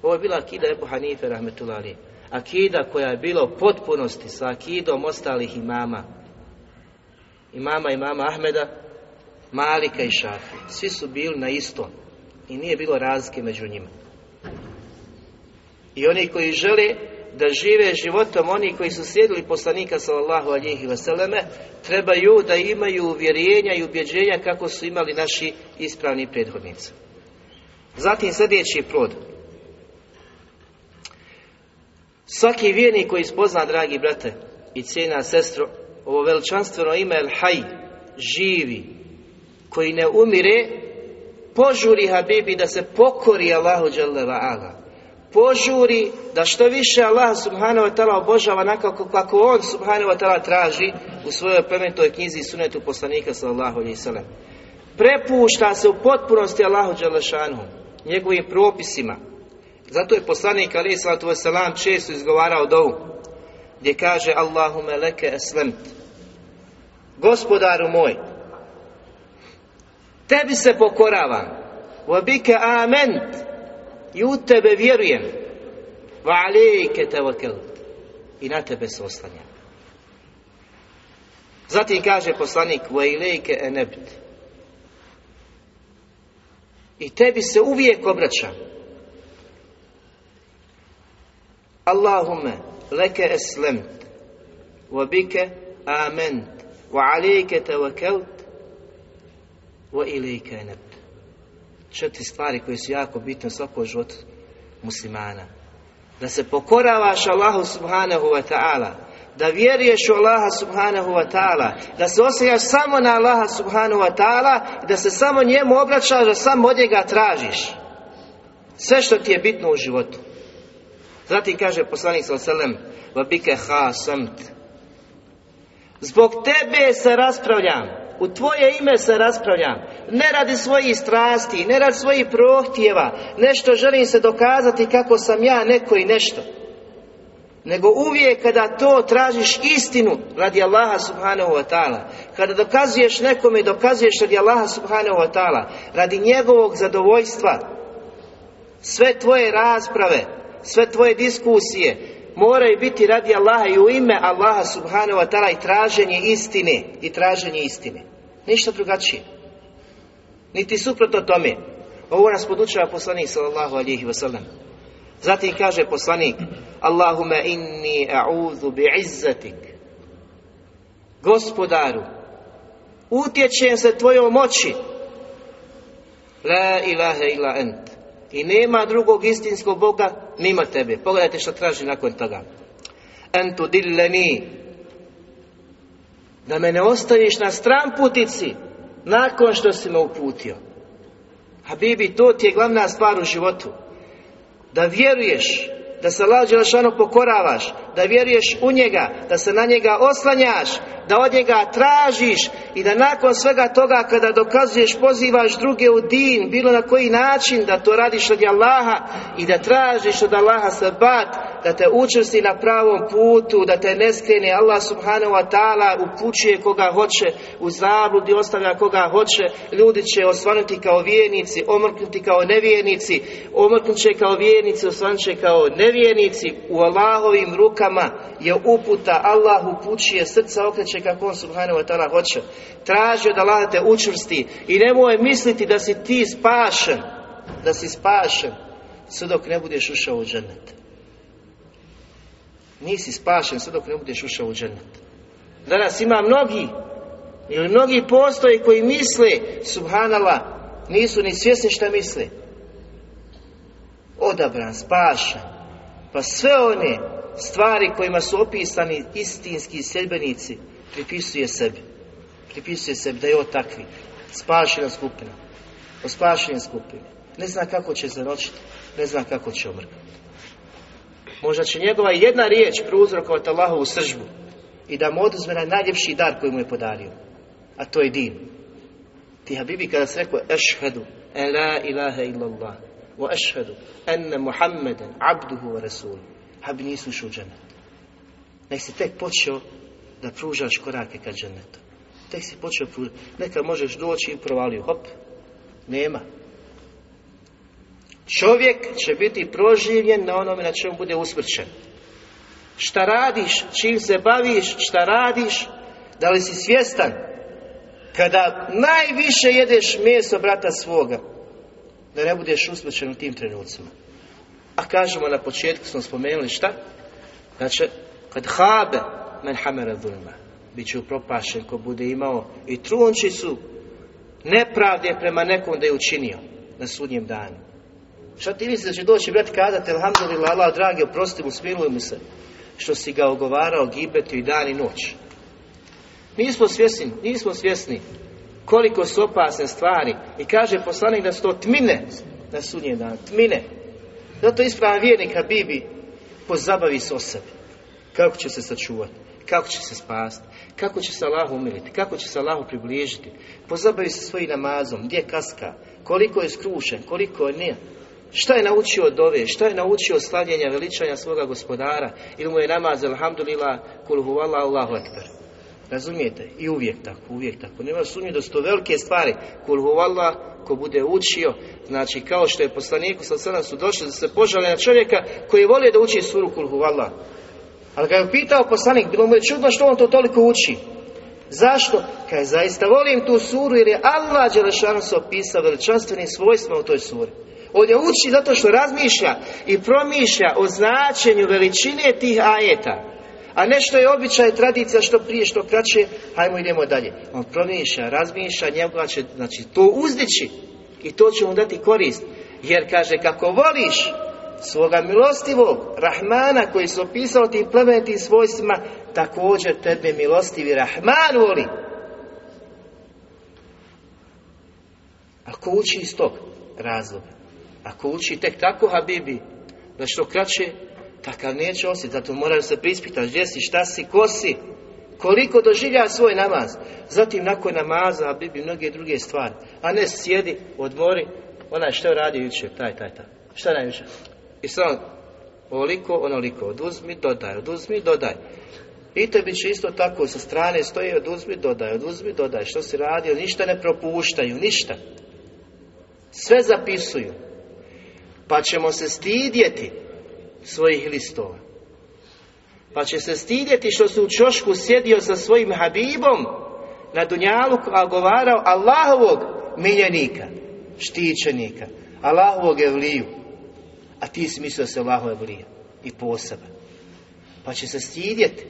Ovo je bila akida Ebu Hanife, rahmetullahi akida koja je bila u potpunosti sa akidom ostalih imama. Imama imama Ahmeda, Malika i Šafi. Svi su bili na istom i nije bilo razlike među njima. I oni koji žele da žive životom, oni koji su slijedili poslanika sallallahu alihi vseleme, trebaju da imaju uvjerenja i ubjeđenja kako su imali naši ispravni prethodnici. Zatim sljedeći plod. Svaki vjernik koji spozna, dragi brate i cijena sestro, ovo veličanstveno ime El Haj, živi, koji ne umire, požuri Habibi da se pokori Allahu Ala. Požuri da što više Allah subhanahu wa ta'ala obožava nakako kako on subhanahu wa ta'ala traži u svojoj plemenitoj knjizi sunetu poslanika sallallahu alaihi sallam. Prepušta se u potpunosti Allahu Đalešanu, njegovim propisima. Zato je poslanik alaihi sallatu wasalam često izgovarao dovu gdje kaže Allahume leke eslemt Gospodaru moj, Tebi se pokoravam. Vabike ament. I u tebe vjerujem. Va alejke I na tebe se oslanjam. Zatim kaže poslanik Va ilejke enebt. I tebi se uvijek obraćam. Allahume leke eslemt. Wa bike ament. Wa alejke tevakelt wa ilike Četiri stvari koje su jako bitne u svakom životu muslimana. Da se pokoravaš Allahu subhanahu wa ta'ala, da vjeruješ u Allaha subhanahu wa ta'ala, da se osjećaš samo na Allaha subhanahu wa ta'ala i da se samo njemu obraćaš, da samo od njega tražiš. Sve što ti je bitno u životu. Zatim kaže poslanik sallallahu alejhi ha samt. Zbog tebe se raspravljam. U tvoje ime se raspravljam. Ne radi svojih strasti, ne radi svojih prohtjeva. Nešto želim se dokazati kako sam ja neko i nešto. Nego uvijek kada to tražiš istinu radi Allaha subhanahu wa ta'ala. Kada dokazuješ nekome dokazuješ radi Allaha subhanahu wa ta'ala. Radi njegovog zadovoljstva. Sve tvoje rasprave, sve tvoje diskusije, moraju biti radi Allaha i u ime Allaha subhanahu wa ta'ala i traženje istine i traženje istine. Ništa drugačije. Niti suprotno tome. Ovo nas podučava poslanik sallallahu alihi wasallam. Zatim kaže poslanik Allahume inni a'udhu bi'izzatik Gospodaru utječem se tvojom moći La ilaha illa ent i nema drugog istinskog Boga mimo tebe. Pogledajte što traži nakon toga. Entu dilleni. Da me ne ostaviš na stran putici nakon što si me uputio. Habibi, to ti je glavna stvar u životu. Da vjeruješ da se Allah Đelešanu pokoravaš, da vjeruješ u njega, da se na njega oslanjaš, da od njega tražiš i da nakon svega toga kada dokazuješ, pozivaš druge u din, bilo na koji način da to radiš od Allaha i da tražiš od Allaha sabat, da te učesti na pravom putu, da te ne skrene. Allah subhanahu wa ta'ala upućuje koga hoće, u zabludi ostavlja koga hoće, ljudi će osvanuti kao vjernici, omrknuti kao nevjernici, omrknut će kao vjernici, osvanut će kao nevjernici, u Allahovim rukama je uputa, Allah upućuje, srca okreće kako on subhanahu wa ta'ala hoće. Traži od Allah te učvrsti i nemoj misliti da si ti spašen, da si spašen, sve dok ne budeš ušao u džennet. Nisi spašen sve dok ne budeš ušao u džennet. Danas ima mnogi, ili mnogi postoji koji misle, subhanallah, nisu ni svjesni šta misle. Odabran, spašen. Pa sve one stvari kojima su opisani istinski sljedbenici pripisuje sebi. Pripisuje sebi da je ovo takvi. Spašena skupina. O spašenje skupine. Ne zna kako će zaročiti. Ne zna kako će omrkati. Možda će njegova jedna riječ prouzrokovati Allahovu sržbu i da mu oduzme najljepši dar koji mu je podario. A to je din. Ti Habibi kada se rekao ešhedu en la ilaha illallah wa ešhedu enne Muhammeden abduhu wa rasul Habi nisu u. Nek si tek počeo da pružaš korake ka džennetu. Tek si počeo pružati. Neka možeš doći i provalio. Hop. Nema. Čovjek će biti proživljen na onome na čemu bude usmrćen. Šta radiš, čim se baviš, šta radiš, da li si svjestan Kada najviše jedeš meso brata svoga, da ne budeš usmrćen u tim trenucima. A kažemo na početku smo spomenuli šta? Znači, kad habe men hamera zulma, bit će upropašen ko bude imao i trunčicu nepravde prema nekom da je učinio na sudnjem danu. Šta ti misliš da će doći brat kazati, alhamdulillah, Allah dragi, oprosti mu, smiluj mu se, što si ga ogovarao gibetu i dan i noć. Nismo svjesni, nismo svjesni koliko su opasne stvari. I kaže poslanik da su to tmine na sudnjem danu, tmine. Zato ispravan vjernik Habibi pozabavi se o sebi. Kako će se sačuvati, kako će se spasti, kako će se Allahu umiliti, kako će se Allahu približiti. Pozabavi se svojim namazom, gdje kaska, koliko je skrušen, koliko je nije. Šta je naučio od ove, šta je naučio od slavljenja veličanja svoga gospodara, ili mu je namaz, alhamdulillah, kul huvala Allahu ekber. Razumijete? I uvijek tako, uvijek tako. Nema sumnje da su to velike stvari. Kul huvala, ko bude učio, znači kao što je poslaniku sa sada su došli da se požale na čovjeka koji voli da uči suru kul huvala. Ali ga je pitao poslanik, bilo mu je čudno što on to toliko uči. Zašto? Kaj zaista volim tu suru jer je Allah Đelešanu se opisao veličanstvenim svojstvima u toj suri. Ovdje uči zato što razmišlja i promišlja o značenju veličine tih ajeta. A nešto je običaj, tradicija, što prije, što kraće, hajmo idemo dalje. On promišlja, razmišlja, njegova će, znači, to uzdići i to će mu dati korist. Jer kaže, kako voliš svoga milostivog Rahmana koji se opisao tim plemenitim svojstvima, također tebe milostivi Rahman voli. Ako uči iz tog razloga, ako uči tek tako Habibi, da što kraće, takav neće osjetiti, zato moraju se prispitati gdje si, šta si, ko si, koliko doživlja svoj namaz. Zatim nakon namaza, Habibi, mnoge druge stvari, a ne sjedi, odmori, onaj što je radio jučer, taj, taj, taj. Šta najviše? I samo ovoliko, onoliko, oduzmi, dodaj, oduzmi, dodaj. I tebi će isto tako sa strane stoji, oduzmi, dodaj, oduzmi, dodaj. Što si radio, ništa ne propuštaju, ništa. Sve zapisuju. Pa ćemo se stidjeti svojih listova. Pa će se stidjeti što su u čošku sjedio sa svojim Habibom na Dunjalu, a govarao Allahovog miljenika, štićenika, Allahovog evliju. A ti si mislio se Allahov evlija i poseban. Pa će se stidjeti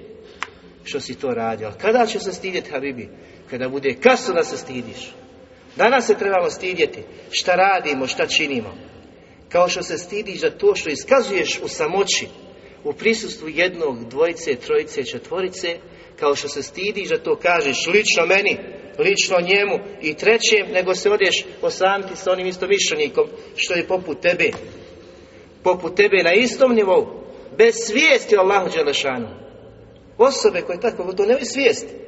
što si to radio. Ali kada će se stidjeti Habibi? Kada bude kasno da se stidiš. Danas se trebamo stidjeti šta radimo, šta činimo. Kao što se stidiš za to što iskazuješ u samoći, u prisustvu jednog, dvojice, trojice, četvorice, kao što se stidiš da to kažeš lično meni, lično njemu i trećem, nego se odeš osamiti sa onim istomišljenikom što je poput tebe. Poput tebe na istom nivou, bez svijesti Allahu Đelešanu. Osobe koje tako, to nemaju svijesti.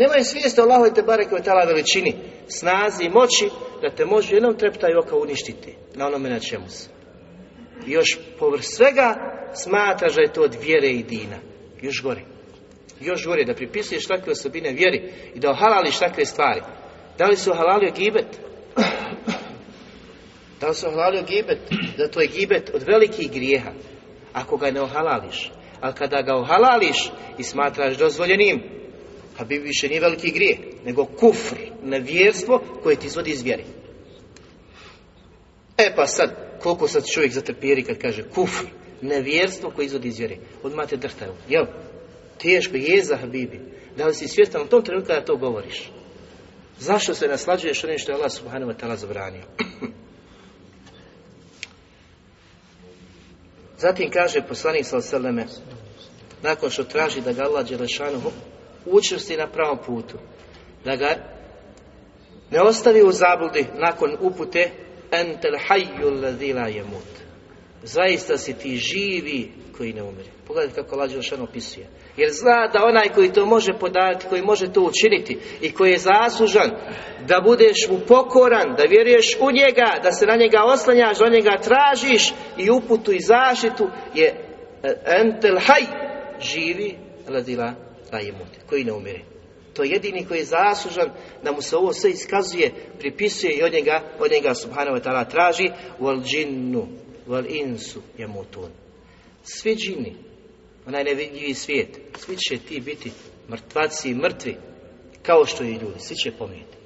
Nemaju svijesti o Allahu te bareke tala veličini, snazi i moći, da te može jednom treptaju oka uništiti na onome na čemu se. I još povrh svega smatraš da je to od vjere i dina. Još gori. Još gori da pripisuješ takve osobine vjeri i da ohalališ takve stvari. Da li su ohalalio gibet? Da li su ohalalio gibet? Da to je gibet od velikih grijeha. Ako ga ne ohalališ. Ali kada ga ohalališ i smatraš dozvoljenim, a bi više nije veliki grijeh, nego kufr, nevjerstvo koje ti izvodi iz vjeri. E pa sad, koliko sad čovjek zatrpjeri kad kaže kufr, nevjerstvo koje izvodi iz vjere. Odmah te drhtaju. Jel? Teško je za Habibi. Da li si svjestan u tom trenutku kada to govoriš? Zašto se naslađuješ onim što je Allah subhanahu wa ta'ala zabranio? Zatim kaže poslanik sallallahu nakon što traži da ga Allah Đelešanu učvrsti na pravom putu, da ga ne ostavi u zabludi nakon upute entel la yamut. Zaista si ti živi koji ne umire. Pogledajte kako Đelešanu opisuje. Jer zna da onaj koji to može podati, koji može to učiniti i koji je zaslužan da budeš mu pokoran, da vjeruješ u njega, da se na njega oslanjaš, da njega tražiš i uputu i zaštitu je entel haj živi ladila lajemut, koji ne umire. To je jedini koji je zaslužan da mu se ovo sve iskazuje, pripisuje i od njega, od njega subhanahu wa ta'ala traži wal džinnu, wal insu jemutun. Svi džini, onaj nevidljivi svijet, svi će ti biti mrtvaci i mrtvi. Kao što i ljudi, svi će pomijeti.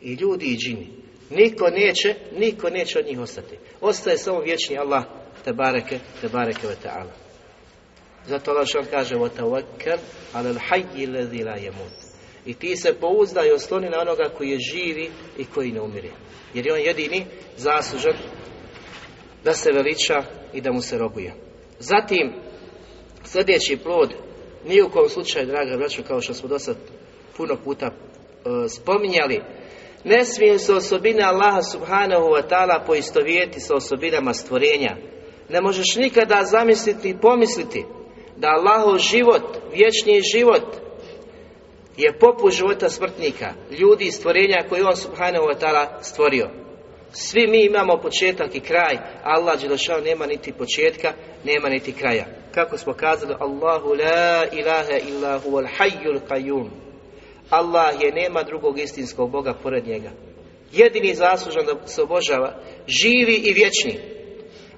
I ljudi i džini. Niko neće, niko neće od njih ostati. Ostaje samo vječni Allah, te bareke, te bareke ve ta'ala. Zato Allah što kaže وَتَوَكَّلْ عَلَى الْحَيِّ الَّذِي لَا يَمُوتُ I ti se pouzdaj i osloni na onoga koji je živi i koji ne umire. Jer je on jedini zaslužan da se veliča i da mu se robuje. Zatim, sljedeći plod, nije u kom slučaju, draga braćo, kao što smo do sad puno puta e, spominjali, ne smiju se osobine Allaha subhanahu wa ta'ala poistovijeti sa osobinama stvorenja. Ne možeš nikada zamisliti i pomisliti da Allahov život, vječni život, je poput života smrtnika, ljudi i stvorenja koje on subhanahu wa ta'ala stvorio. Svi mi imamo početak i kraj, Allah Đelešao nema niti početka, nema niti kraja. Kako smo kazali, Allahu la ilaha illa huwal hayyul qayyum. Allah je, nema drugog istinskog Boga pored njega. Jedini zaslužan da se obožava, živi i vječni.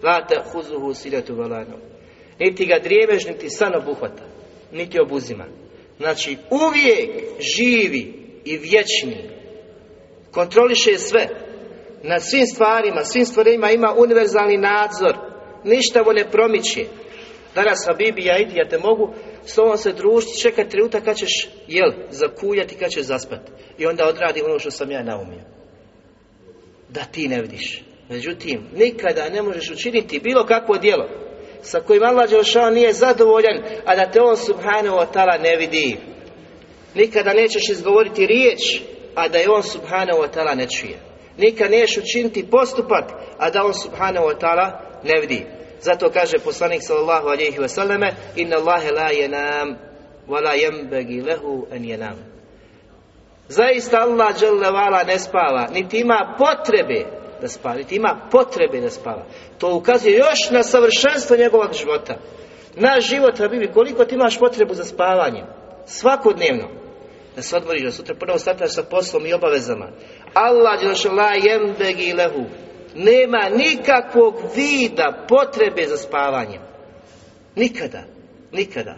La ta'khuzuhu silatu valanu. Niti ga drijemež, niti san obuhvata, niti obuzima. Znači, uvijek živi i vječni. Kontroliše sve. Na svim stvarima, svim stvarima ima univerzalni nadzor. Ništa mu ne promiče. Danas Habibi, ja idi, ja te mogu s tobom se družiti, čekati trenutak kad ćeš, jel, zakuljati, kad ćeš zaspati. I onda odradi ono što sam ja naumio. Da ti ne vidiš. Međutim, nikada ne možeš učiniti bilo kakvo djelo sa kojim Allah Đelšao nije zadovoljan, a da te on subhanahu wa ta'ala ne vidi. Nikada nećeš izgovoriti riječ, a da je on subhanahu wa ta'ala ne čuje. Nikada nećeš učiniti postupak, a da on subhanahu wa ta'ala ne vidi. Zato kaže poslanik sallallahu alejhi ve selleme: "Inna Allaha la yanam wa la yanbaghi an yanam." Zaista Allah ne spava, niti ima potrebe da spava, ima potrebe da spava. To ukazuje još na savršenstvo njegovog života. Naš život, Habibi, koliko ti imaš potrebu za spavanje? Svakodnevno. Da se odmoriš, da sutra prvo startaš sa poslom i obavezama. Allah la jembegi lehu. Nema nikakvog vida potrebe za spavanjem. Nikada. Nikada.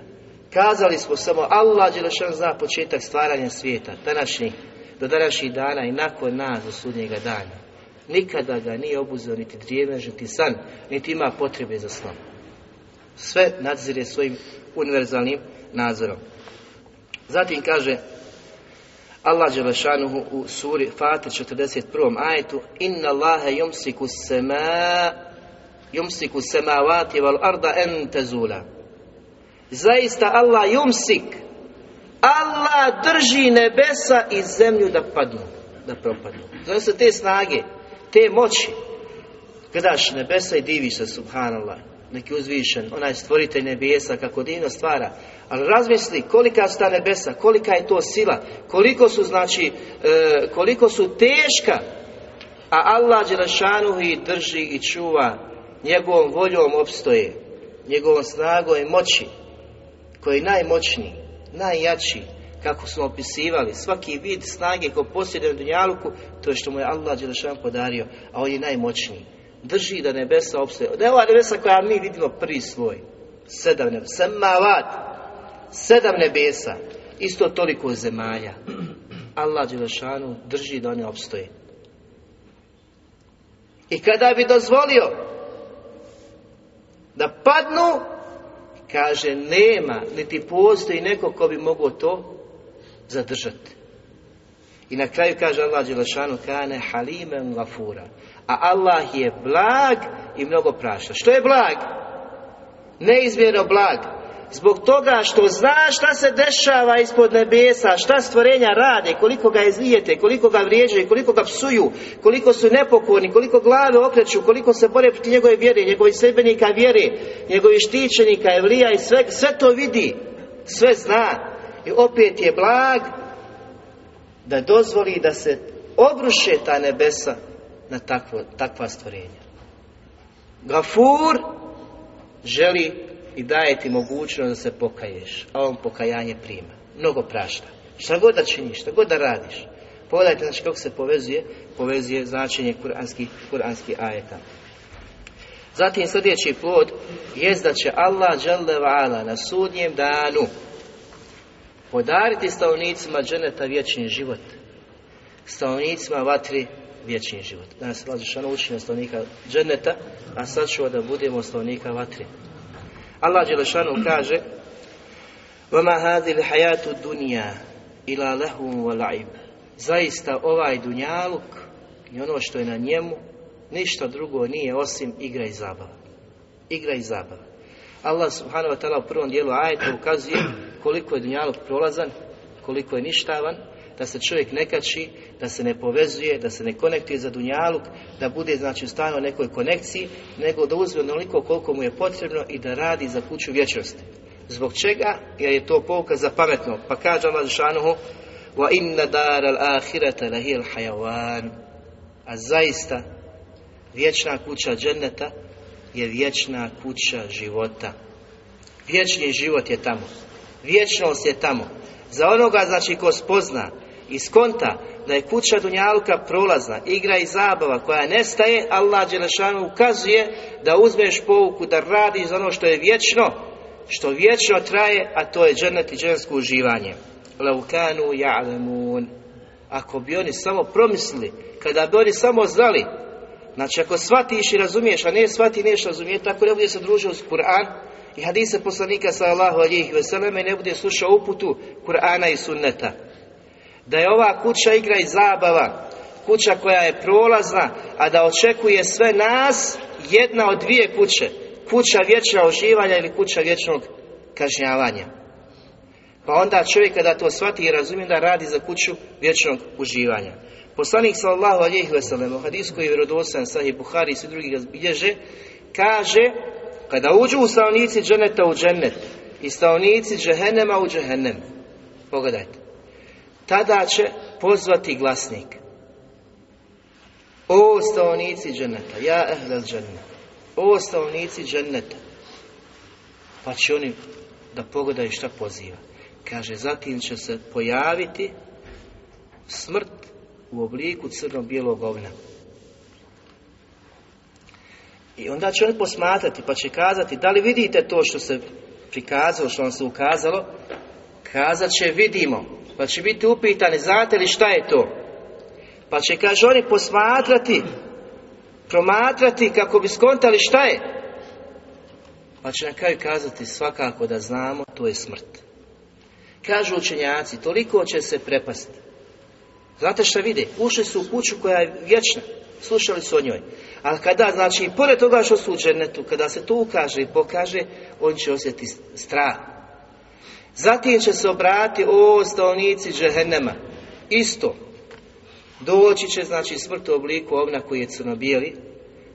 Kazali smo samo Allah Đelešan zna početak stvaranja svijeta, današnjih, do današnjih dana i nakon nas do sudnjega dana. Nikada ga nije obuzeo niti drijemež, niti san, niti ima potrebe za snom. Sve nadzire svojim univerzalnim nadzorom. Zatim kaže Allah Đelešanuhu u suri Fatir 41. ajetu Inna Allahe yumsiku sema yumsiku samavati wal arda en tezula Zaista Allah yumsik Allah drži nebesa i zemlju da padnu, da propadnu. Znači su te snage, te moći. Gledaš nebesa i diviš se, subhanallah, neki uzvišen, onaj stvoritelj nebesa, kako divno stvara. Ali razmisli kolika su ta nebesa, kolika je to sila, koliko su znači, e, koliko su teška, a Allah Đelešanu ih drži i čuva, njegovom voljom opstoje, njegovom snagom i moći, koji je najmoćniji, najjači, kako smo opisivali, svaki vid snage ko posjeduje u Dunjaluku, to je što mu je Allah Đelešan podario, a on je najmoćniji. Drži da nebesa opstoje. Da ova nebesa koja mi vidimo prvi svoj. Sedam nebesa. Semavat. Sedam nebesa. Isto toliko zemalja. Allah Đelešanu drži da one opstoje. I kada bi dozvolio da padnu, kaže nema, niti postoji neko ko bi mogao to zadržati. I na kraju kaže Allah Đelešanu kane halimen gafura. A Allah je blag i mnogo prašta. Što je blag? Neizmjerno blag. Zbog toga što zna šta se dešava ispod nebesa, šta stvorenja rade, koliko ga izvijete, koliko ga vrijeđaju, koliko ga psuju, koliko su nepokorni, koliko glave okreću, koliko se bore protiv njegove vjere, njegovih sedbenika vjere, njegovih štićenika, evlija i sve, sve to vidi, sve zna. I opet je blag da dozvoli da se obruše ta nebesa na takvo, takva stvorenja. Gafur želi i daje ti mogućnost da se pokaješ, a on pokajanje prima. Mnogo prašta. Šta god da činiš, šta god da radiš. Pogledajte znači kako se povezuje, povezuje značenje kuranskih, kuranskih ajeta. Zatim sljedeći plod je da će Allah na sudnjem danu Podariti stanovnicima dženeta vječni život. Stanovnicima vatri vječni život. Danas se lađešano uči na stanovnika dženeta, a sad ću da budemo stanovnika vatri. Allah Đelešanu kaže وَمَا هَذِي الْحَيَاتُ الدُّنْيَا إِلَا لَهُمْ وَلَعِبْ Zaista ovaj dunjaluk i ono što je na njemu ništa drugo nije osim igra i zabava. Igra i zabava. Allah subhanahu wa ta'ala u prvom dijelu ajeta ukazuje koliko je dunjaluk prolazan, koliko je ništavan, da se čovjek ne kači, da se ne povezuje, da se ne konektuje za dunjaluk, da bude znači u stanu nekoj konekciji, nego da uzme onoliko koliko mu je potrebno i da radi za kuću vječnosti. Zbog čega? Jer je to pouka za pametno. Pa kaže Allah Žešanuhu wa inna dar hajavan a zaista vječna kuća dženneta je vječna kuća života. Vječni život je tamo. Vječnost je tamo. Za onoga, znači, ko spozna i skonta da je kuća Dunjaluka prolazna, igra i zabava koja nestaje, Allah Đelešanu ukazuje da uzmeš pouku, da radiš ono što je vječno, što vječno traje, a to je džennet i džensko uživanje. Laukanu ja'lemun. Ako bi oni samo promislili, kada bi oni samo znali, znači ako shvatiš i razumiješ, a ne shvati neš razumijeti, tako ne bude se družio s Kur'an i hadise poslanika sallahu alijih veseleme ne bude slušao uputu Kur'ana i sunneta. Da je ova kuća igra i zabava, kuća koja je prolazna, a da očekuje sve nas, jedna od dvije kuće, kuća vječna uživanja ili kuća vječnog kažnjavanja. Pa onda čovjek kada to shvati i razumije da radi za kuću vječnog uživanja. Poslanik sallallahu alejhi ve sellem u hadisku je vjerodostojan sahih Buhari i svi drugi ga bilježe, kaže kada uđu u stanovnici dženeta u džennet i stanovnici džehennema u džehennem. Pogledajte. Tada će pozvati glasnik. O stanovnici dženeta, ja ehlel džennet. O stanovnici dženneta. Pa će oni da pogledaju šta poziva. Kaže, zatim će se pojaviti smrt u obliku crno-bijelog ovna. I onda će oni posmatrati pa će kazati da li vidite to što se prikazalo, što vam se ukazalo, kazat će vidimo, pa će biti upitani znate li šta je to? Pa će kaže oni posmatrati, promatrati kako bi skontali šta je. Pa će na kraju kazati svakako da znamo, to je smrt. Kažu učenjaci, toliko će se prepasti. Znate šta vide? Ušli su u kuću koja je vječna. Slušali su o njoj. Ali kada, znači, pored toga što su u džennetu, kada se to ukaže i pokaže, on će osjetiti strah. Zatim će se obrati o stanovnici džehennema. Isto. Doći će, znači, smrt u obliku ovna koji je crno-bijeli,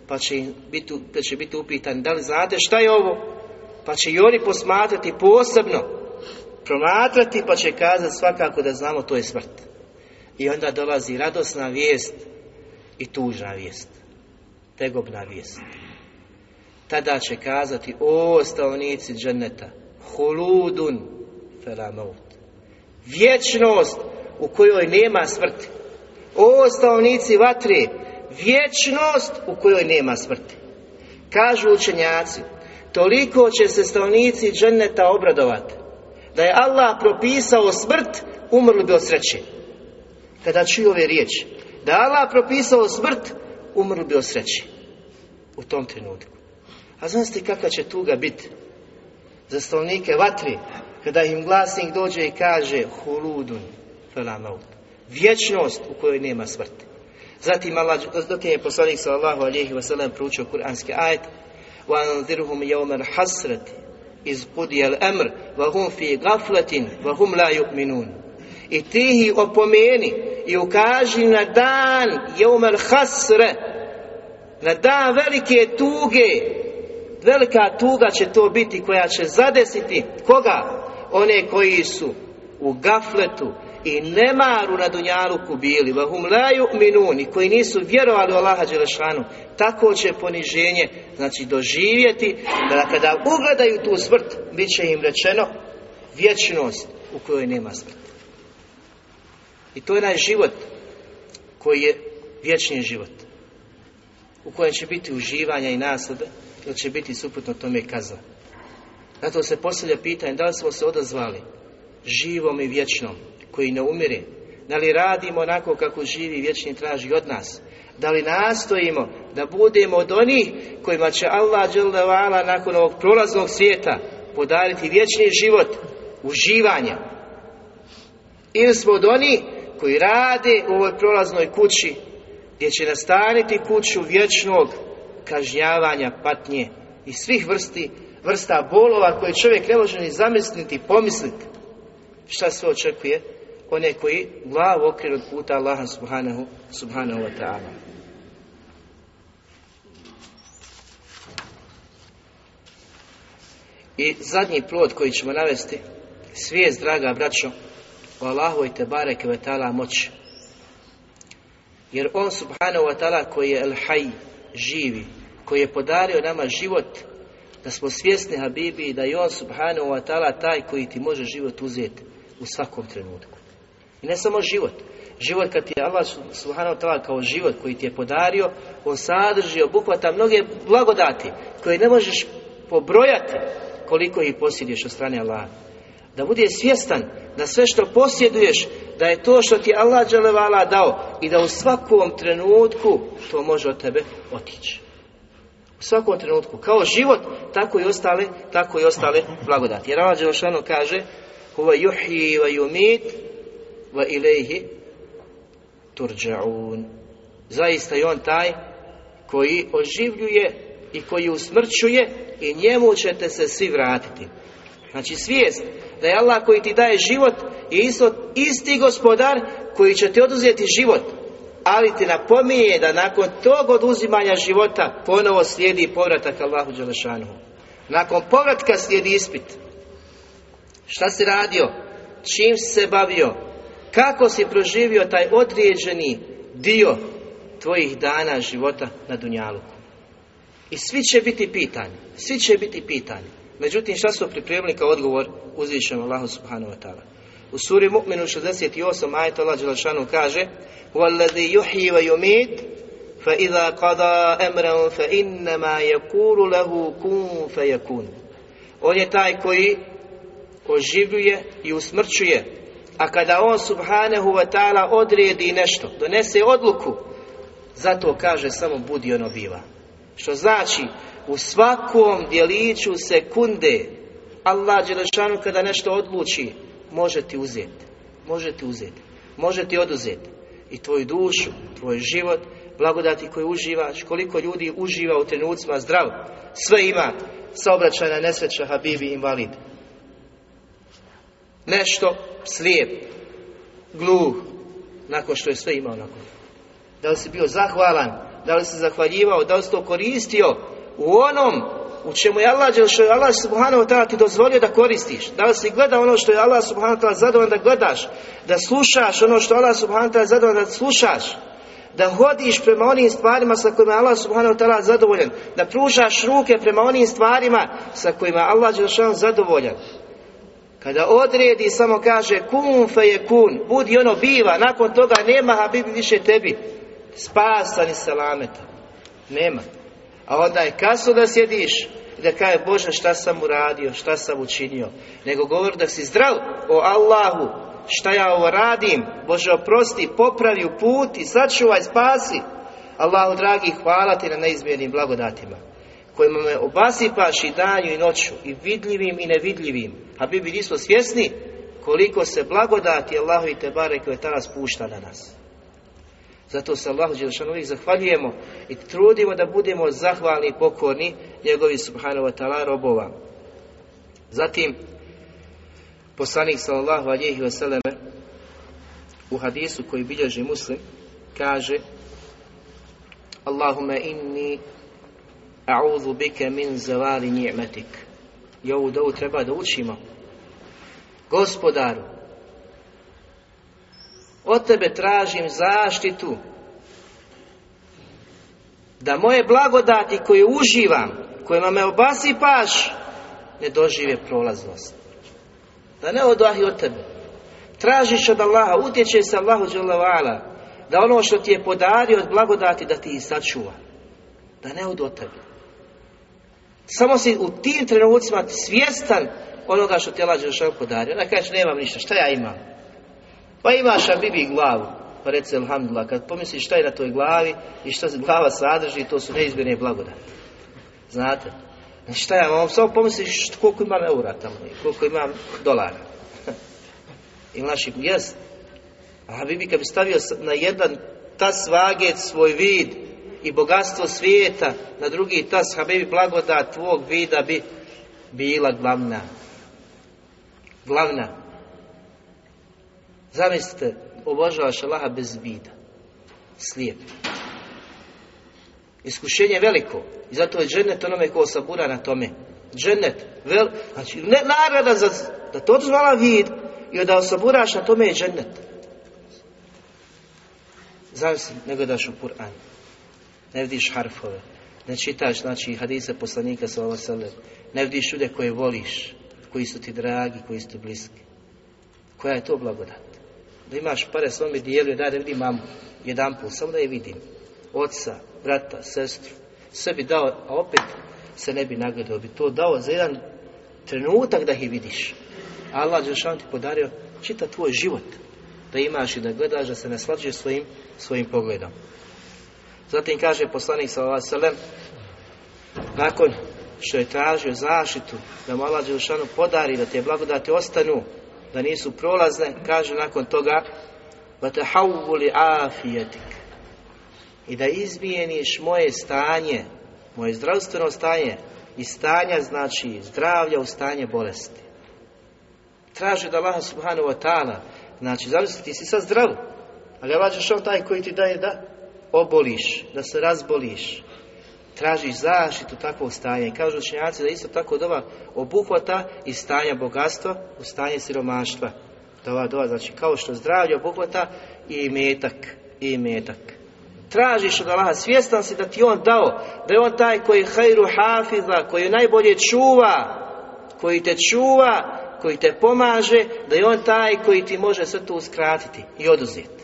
pa će, biti, će biti upitan, da li znate šta je ovo? Pa će i oni posmatrati posebno, promatrati, pa će kazati svakako da znamo to je smrt. I onda dolazi radosna vijest i tužna vijest. Tegobna vijest. Tada će kazati, o stanovnici dženneta, huludun felamaut. Vječnost u kojoj nema smrti. O stanovnici vatre, vječnost u kojoj nema smrti. Kažu učenjaci, toliko će se stanovnici dženneta obradovati. Da je Allah propisao smrt, umrli bi od sreće kada čuju ove riječi. Da Allah propisao smrt, umrli bi od sreći. U tom trenutku. A znate kakva će tuga biti za stanovnike vatri, kada im glasnik dođe i kaže huludun felamaut. Vječnost u kojoj nema smrti. Zatim Allah, zatim je poslanik sallallahu alejhi ve sellem proučio kuranski wa anzirhum yawma al-hasrati iz qudiya al-amr hum fi ghaflatin wa hum la yu'minun i ti ih opomeni i ukaži na dan jeumel hasre. Na dan velike tuge. Velika tuga će to biti koja će zadesiti koga? one koji su u gafletu i nemaru na dunjaluku bili. Vahum laju minuni koji nisu vjerovali u Allaha Đelešanu. Tako će poniženje znači doživjeti da kada ugledaju tu smrt bit će im rečeno vječnost u kojoj nema smrti i to je onaj život koji je vječni život u kojem će biti uživanja i naslade ili će biti suprotno tome kazna. Zato se postavlja pitanje da li smo se odazvali živom i vječnom, koji ne umire? Da li radimo onako kako živi i vječni traži od nas? Da li nastojimo da budemo od onih kojima će Allah dželjavala nakon ovog prolaznog svijeta podariti vječni život, uživanja? Ili smo od onih koji rade u ovoj prolaznoj kući gdje će nastaniti kuću vječnog kažnjavanja, patnje i svih vrsti, vrsta bolova koje čovjek ne može ni zamisliti, pomisliti. Šta se očekuje? One koji glavu okrenu od puta Allaha subhanahu, subhanahu wa ta'ala. I zadnji plod koji ćemo navesti, svijest, draga braćo, o Allahu i Tebare Kvetala moći. Jer on subhanahu wa ta'ala koji je el haj, živi, koji je podario nama život, da smo svjesni Habibi i da je on subhanahu wa ta'ala taj koji ti može život uzeti u svakom trenutku. I ne samo život. Život kad ti je Allah subhanahu wa ta'ala kao život koji ti je podario, on sadrži, obuhvata mnoge blagodati koje ne možeš pobrojati koliko ih posjeduješ od strane Allaha. Da bude svjestan da sve što posjeduješ, da je to što ti Allah dželevala dao i da u svakom trenutku to može od tebe otići. U svakom trenutku, kao život, tako i ostale, tako i ostale blagodati. Jer Allah dželešano kaže Huva yuhyi wa yumit wa ilayhi turja'un. Zaista je on taj koji oživljuje i koji usmrćuje i njemu ćete se svi vratiti. Znači svijest da je Allah koji ti daje život je isto, isti gospodar koji će ti oduzeti život. Ali ti napominje da nakon tog oduzimanja života ponovo slijedi povratak Allahu Đelešanuhu. Nakon povratka slijedi ispit. Šta si radio? Čim si se bavio? Kako si proživio taj odrijeđeni dio tvojih dana života na Dunjaluku? I svi će biti pitani. Svi će biti pitani. Međutim, šta su pripremili kao odgovor uzvišenom Allahu subhanahu wa ta'ala? U suri Mu'minu 68 ajet Allah Đelešanu kaže وَالَّذِي يُحْيِ وَيُمِيتْ فَإِذَا قَضَى أَمْرًا فَإِنَّمَا يَقُولُ لَهُ كُنْ فَيَكُونَ On je taj koji oživljuje i usmrćuje a kada on subhanahu wa ta'ala odredi nešto donese odluku zato kaže samo budi ono biva što znači u svakom dijeliću sekunde Allah Đelešanu kada nešto odluči može ti uzeti može ti uzeti može ti oduzeti i tvoju dušu, tvoj život blagodati koju uživaš koliko ljudi uživa u trenucima zdrav sve ima saobraćajna nesreća Habibi invalid. Nešto slijep gluh nakon što je sve imao nakon. Da li si bio zahvalan da li si zahvaljivao da li si to koristio u onom u čemu je Allah, što je Allah subhanahu wa ta'ala ti dozvolio da koristiš. Da si gledao ono što je Allah subhanahu wa ta'ala zadovoljan da gledaš, da slušaš ono što Allah subhanahu wa ta'ala zadovoljan da slušaš, da hodiš prema onim stvarima sa kojima je Allah subhanahu wa ta'ala zadovoljan, da pružaš ruke prema onim stvarima sa kojima je Allah je zadovoljan. Kada odredi samo kaže kun fe je kun, budi ono biva, nakon toga nema habibi više tebi, spasa ni salameta. Nema. A onda je kasno da sjediš i da kaže Bože šta sam uradio, šta sam učinio. Nego govori da si zdrav o Allahu, šta ja ovo radim, Bože oprosti, popravi u put i sačuvaj, spasi. Allahu dragi, hvala ti na neizmjernim blagodatima kojima me obasipaš i danju i noću i vidljivim i nevidljivim. A bi bili smo svjesni koliko se blagodati Allahu i Tebare koje tada spušta na nas. Zato se Allahu Đelešanu uvijek zahvaljujemo i trudimo da budemo zahvalni i pokorni njegovi subhanahu wa ta'ala robova. Zatim, poslanik sallallahu alihi wasallam u hadisu koji bilježi muslim kaže Allahumma inni a'udhu bike min zavali ni'metik i ovu dovu treba da učimo gospodaru od tebe tražim zaštitu da moje blagodati koje uživam, kojima me obasipaš, ne dožive prolaznost. Da ne odahi od tebe. Tražiš od Allaha, utječe se Allahu dželovala, da ono što ti je podario od blagodati da ti ih sačuva. Da ne odu od tebe. Samo si u tim trenucima svjestan onoga što ti Allah Đelešanu podario. Onda kažeš, nemam ništa, šta ja imam? Pa imaš Bibi glavu, pa reci alhamdulillah, kad pomisliš šta je na toj glavi i šta glava sadrži, to su neizmjerne blagodati. Znate? Znači šta ja vam samo pomisliš koliko imam eura tamo i koliko imam dolara. I naši, jes. A Bibi kad bi stavio na jedan tas vage svoj vid i bogatstvo svijeta, na drugi tas Habibi blagodat tvog vida bi bila glavna. Glavna. Zamislite, obožavaš Allaha bez vida. Slijep. Iskušenje je veliko. I zato je džennet onome ko sabura na tome. Džennet. Vel, znači, ne nagrada za, da to zvala vid i da osaburaš na tome je džennet. Zamisli, nego daš u Kur'an. Ne vidiš harfove. Ne čitaš, znači, hadise poslanika sallallahu Ne vidiš ljude koje voliš, koji su ti dragi, koji su ti bliski. Koja je to blagodat? Da imaš pare svome dijelu, da, da vidim mamu, jedan put, samo da je vidim. Oca, brata, sestru, sve bi dao, a opet se ne bi nagledao, bi to dao za jedan trenutak da ih vidiš. Allah Đelšan ti podario čita tvoj život, da imaš i da gledaš, da se naslađuješ svojim, svojim pogledom. Zatim kaže poslanik sallallahu nakon što je tražio zaštitu, da mu Allah Đelšanu podari, da te blagodati ostanu, da nisu prolazne, kaže nakon toga وَتَحَوُّلِ afijetik i da izmijeniš moje stanje, moje zdravstveno stanje i stanja znači zdravlja u stanje bolesti. Traži da Allah subhanahu wa ta'ala, znači zamisli ti si sad zdrav, ali Allah on taj koji ti daje da oboliš, da se razboliš, tražiš zaštitu takvog stanja i kažu učenjaci da isto tako doba obuhvata i stanja bogatstva u stanje siromaštva. Da ova doba, znači kao što zdravlje obuhvata i metak, i metak. Tražiš od Allaha, svjestan si da ti On dao, da je On taj koji hajru hafiza, koji najbolje čuva, koji te čuva, koji te pomaže, da je On taj koji ti može sve to uskratiti i oduzeti.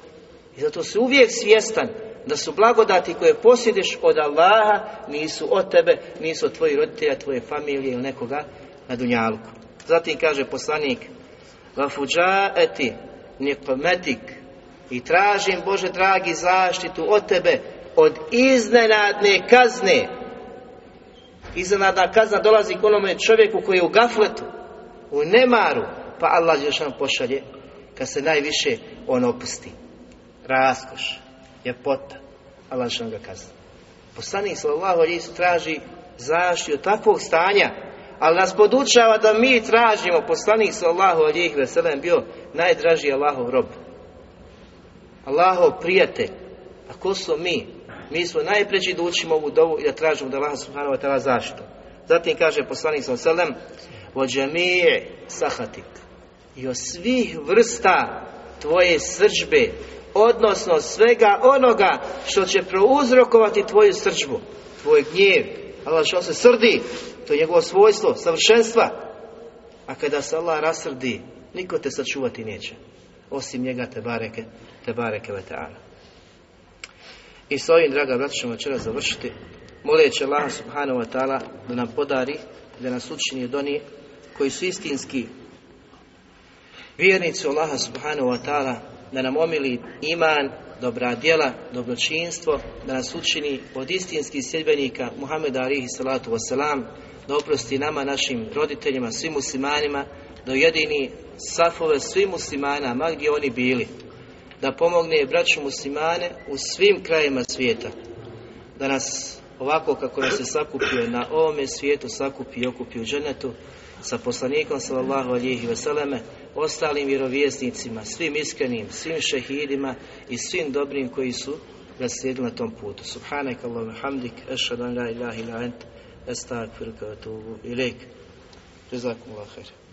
I zato si uvijek svjestan da su blagodati koje posjedeš od Allaha nisu od tebe, nisu od tvojih roditelja, tvoje familije ili nekoga na dunjalku. Zatim kaže poslanik eti niqmetik i tražim Bože dragi zaštitu od tebe od iznenadne kazne. Iznenadna kazna dolazi k onome čovjeku koji je u gafletu, u nemaru, pa Allah nam pošalje kad se najviše on opusti. Raskoš ljepota, Allah što ga kazni. Poslanik sallallahu alaihi traži zaštiti od takvog stanja, ali nas podučava da mi tražimo, poslanik sallallahu alaihi ve bio najdraži Allahov rob. Allahov prijatelj. A ko smo mi? Mi smo najpreći da učimo ovu dovu i da tražimo da Allah subhanahu wa ta'ala zaštitu. Zatim kaže poslanik sallallahu alaihi sellem sahatik i o svih vrsta tvoje srđbe odnosno svega onoga što će prouzrokovati tvoju srđbu, tvoj gnjev. Allah što se srdi, to je njegovo svojstvo, savršenstva. A kada se Allah rasrdi, niko te sačuvati neće. Osim njega te bareke, te bareke veteana. I s ovim, draga brata, ćemo večeras završiti. Moleći Allah subhanahu wa ta'ala da nam podari, da nas učini od onih koji su istinski vjernici Allaha subhanahu wa ta'ala da nam omili iman, dobra djela, dobročinstvo, da nas učini od istinskih sljedbenika Muhammeda alihi salatu wasalam, da oprosti nama, našim roditeljima, svim muslimanima, da ujedini safove svim muslimana, ma gdje oni bili, da pomogne braću muslimane u svim krajima svijeta, da nas ovako kako nas se sakupio na ovome svijetu, sakupi i okupi u dženetu, sa poslanikom sallallahu alihi vseleme, ostalim vjerovjesnicima, svim iskrenim, svim šehidima i svim dobrim koji su naslijedili na tom putu. Subhanak Allahumma hamdik, ešhadan la ilaha ila ent, estakfiruka wa tubu ilaik. Jazakumullah khair.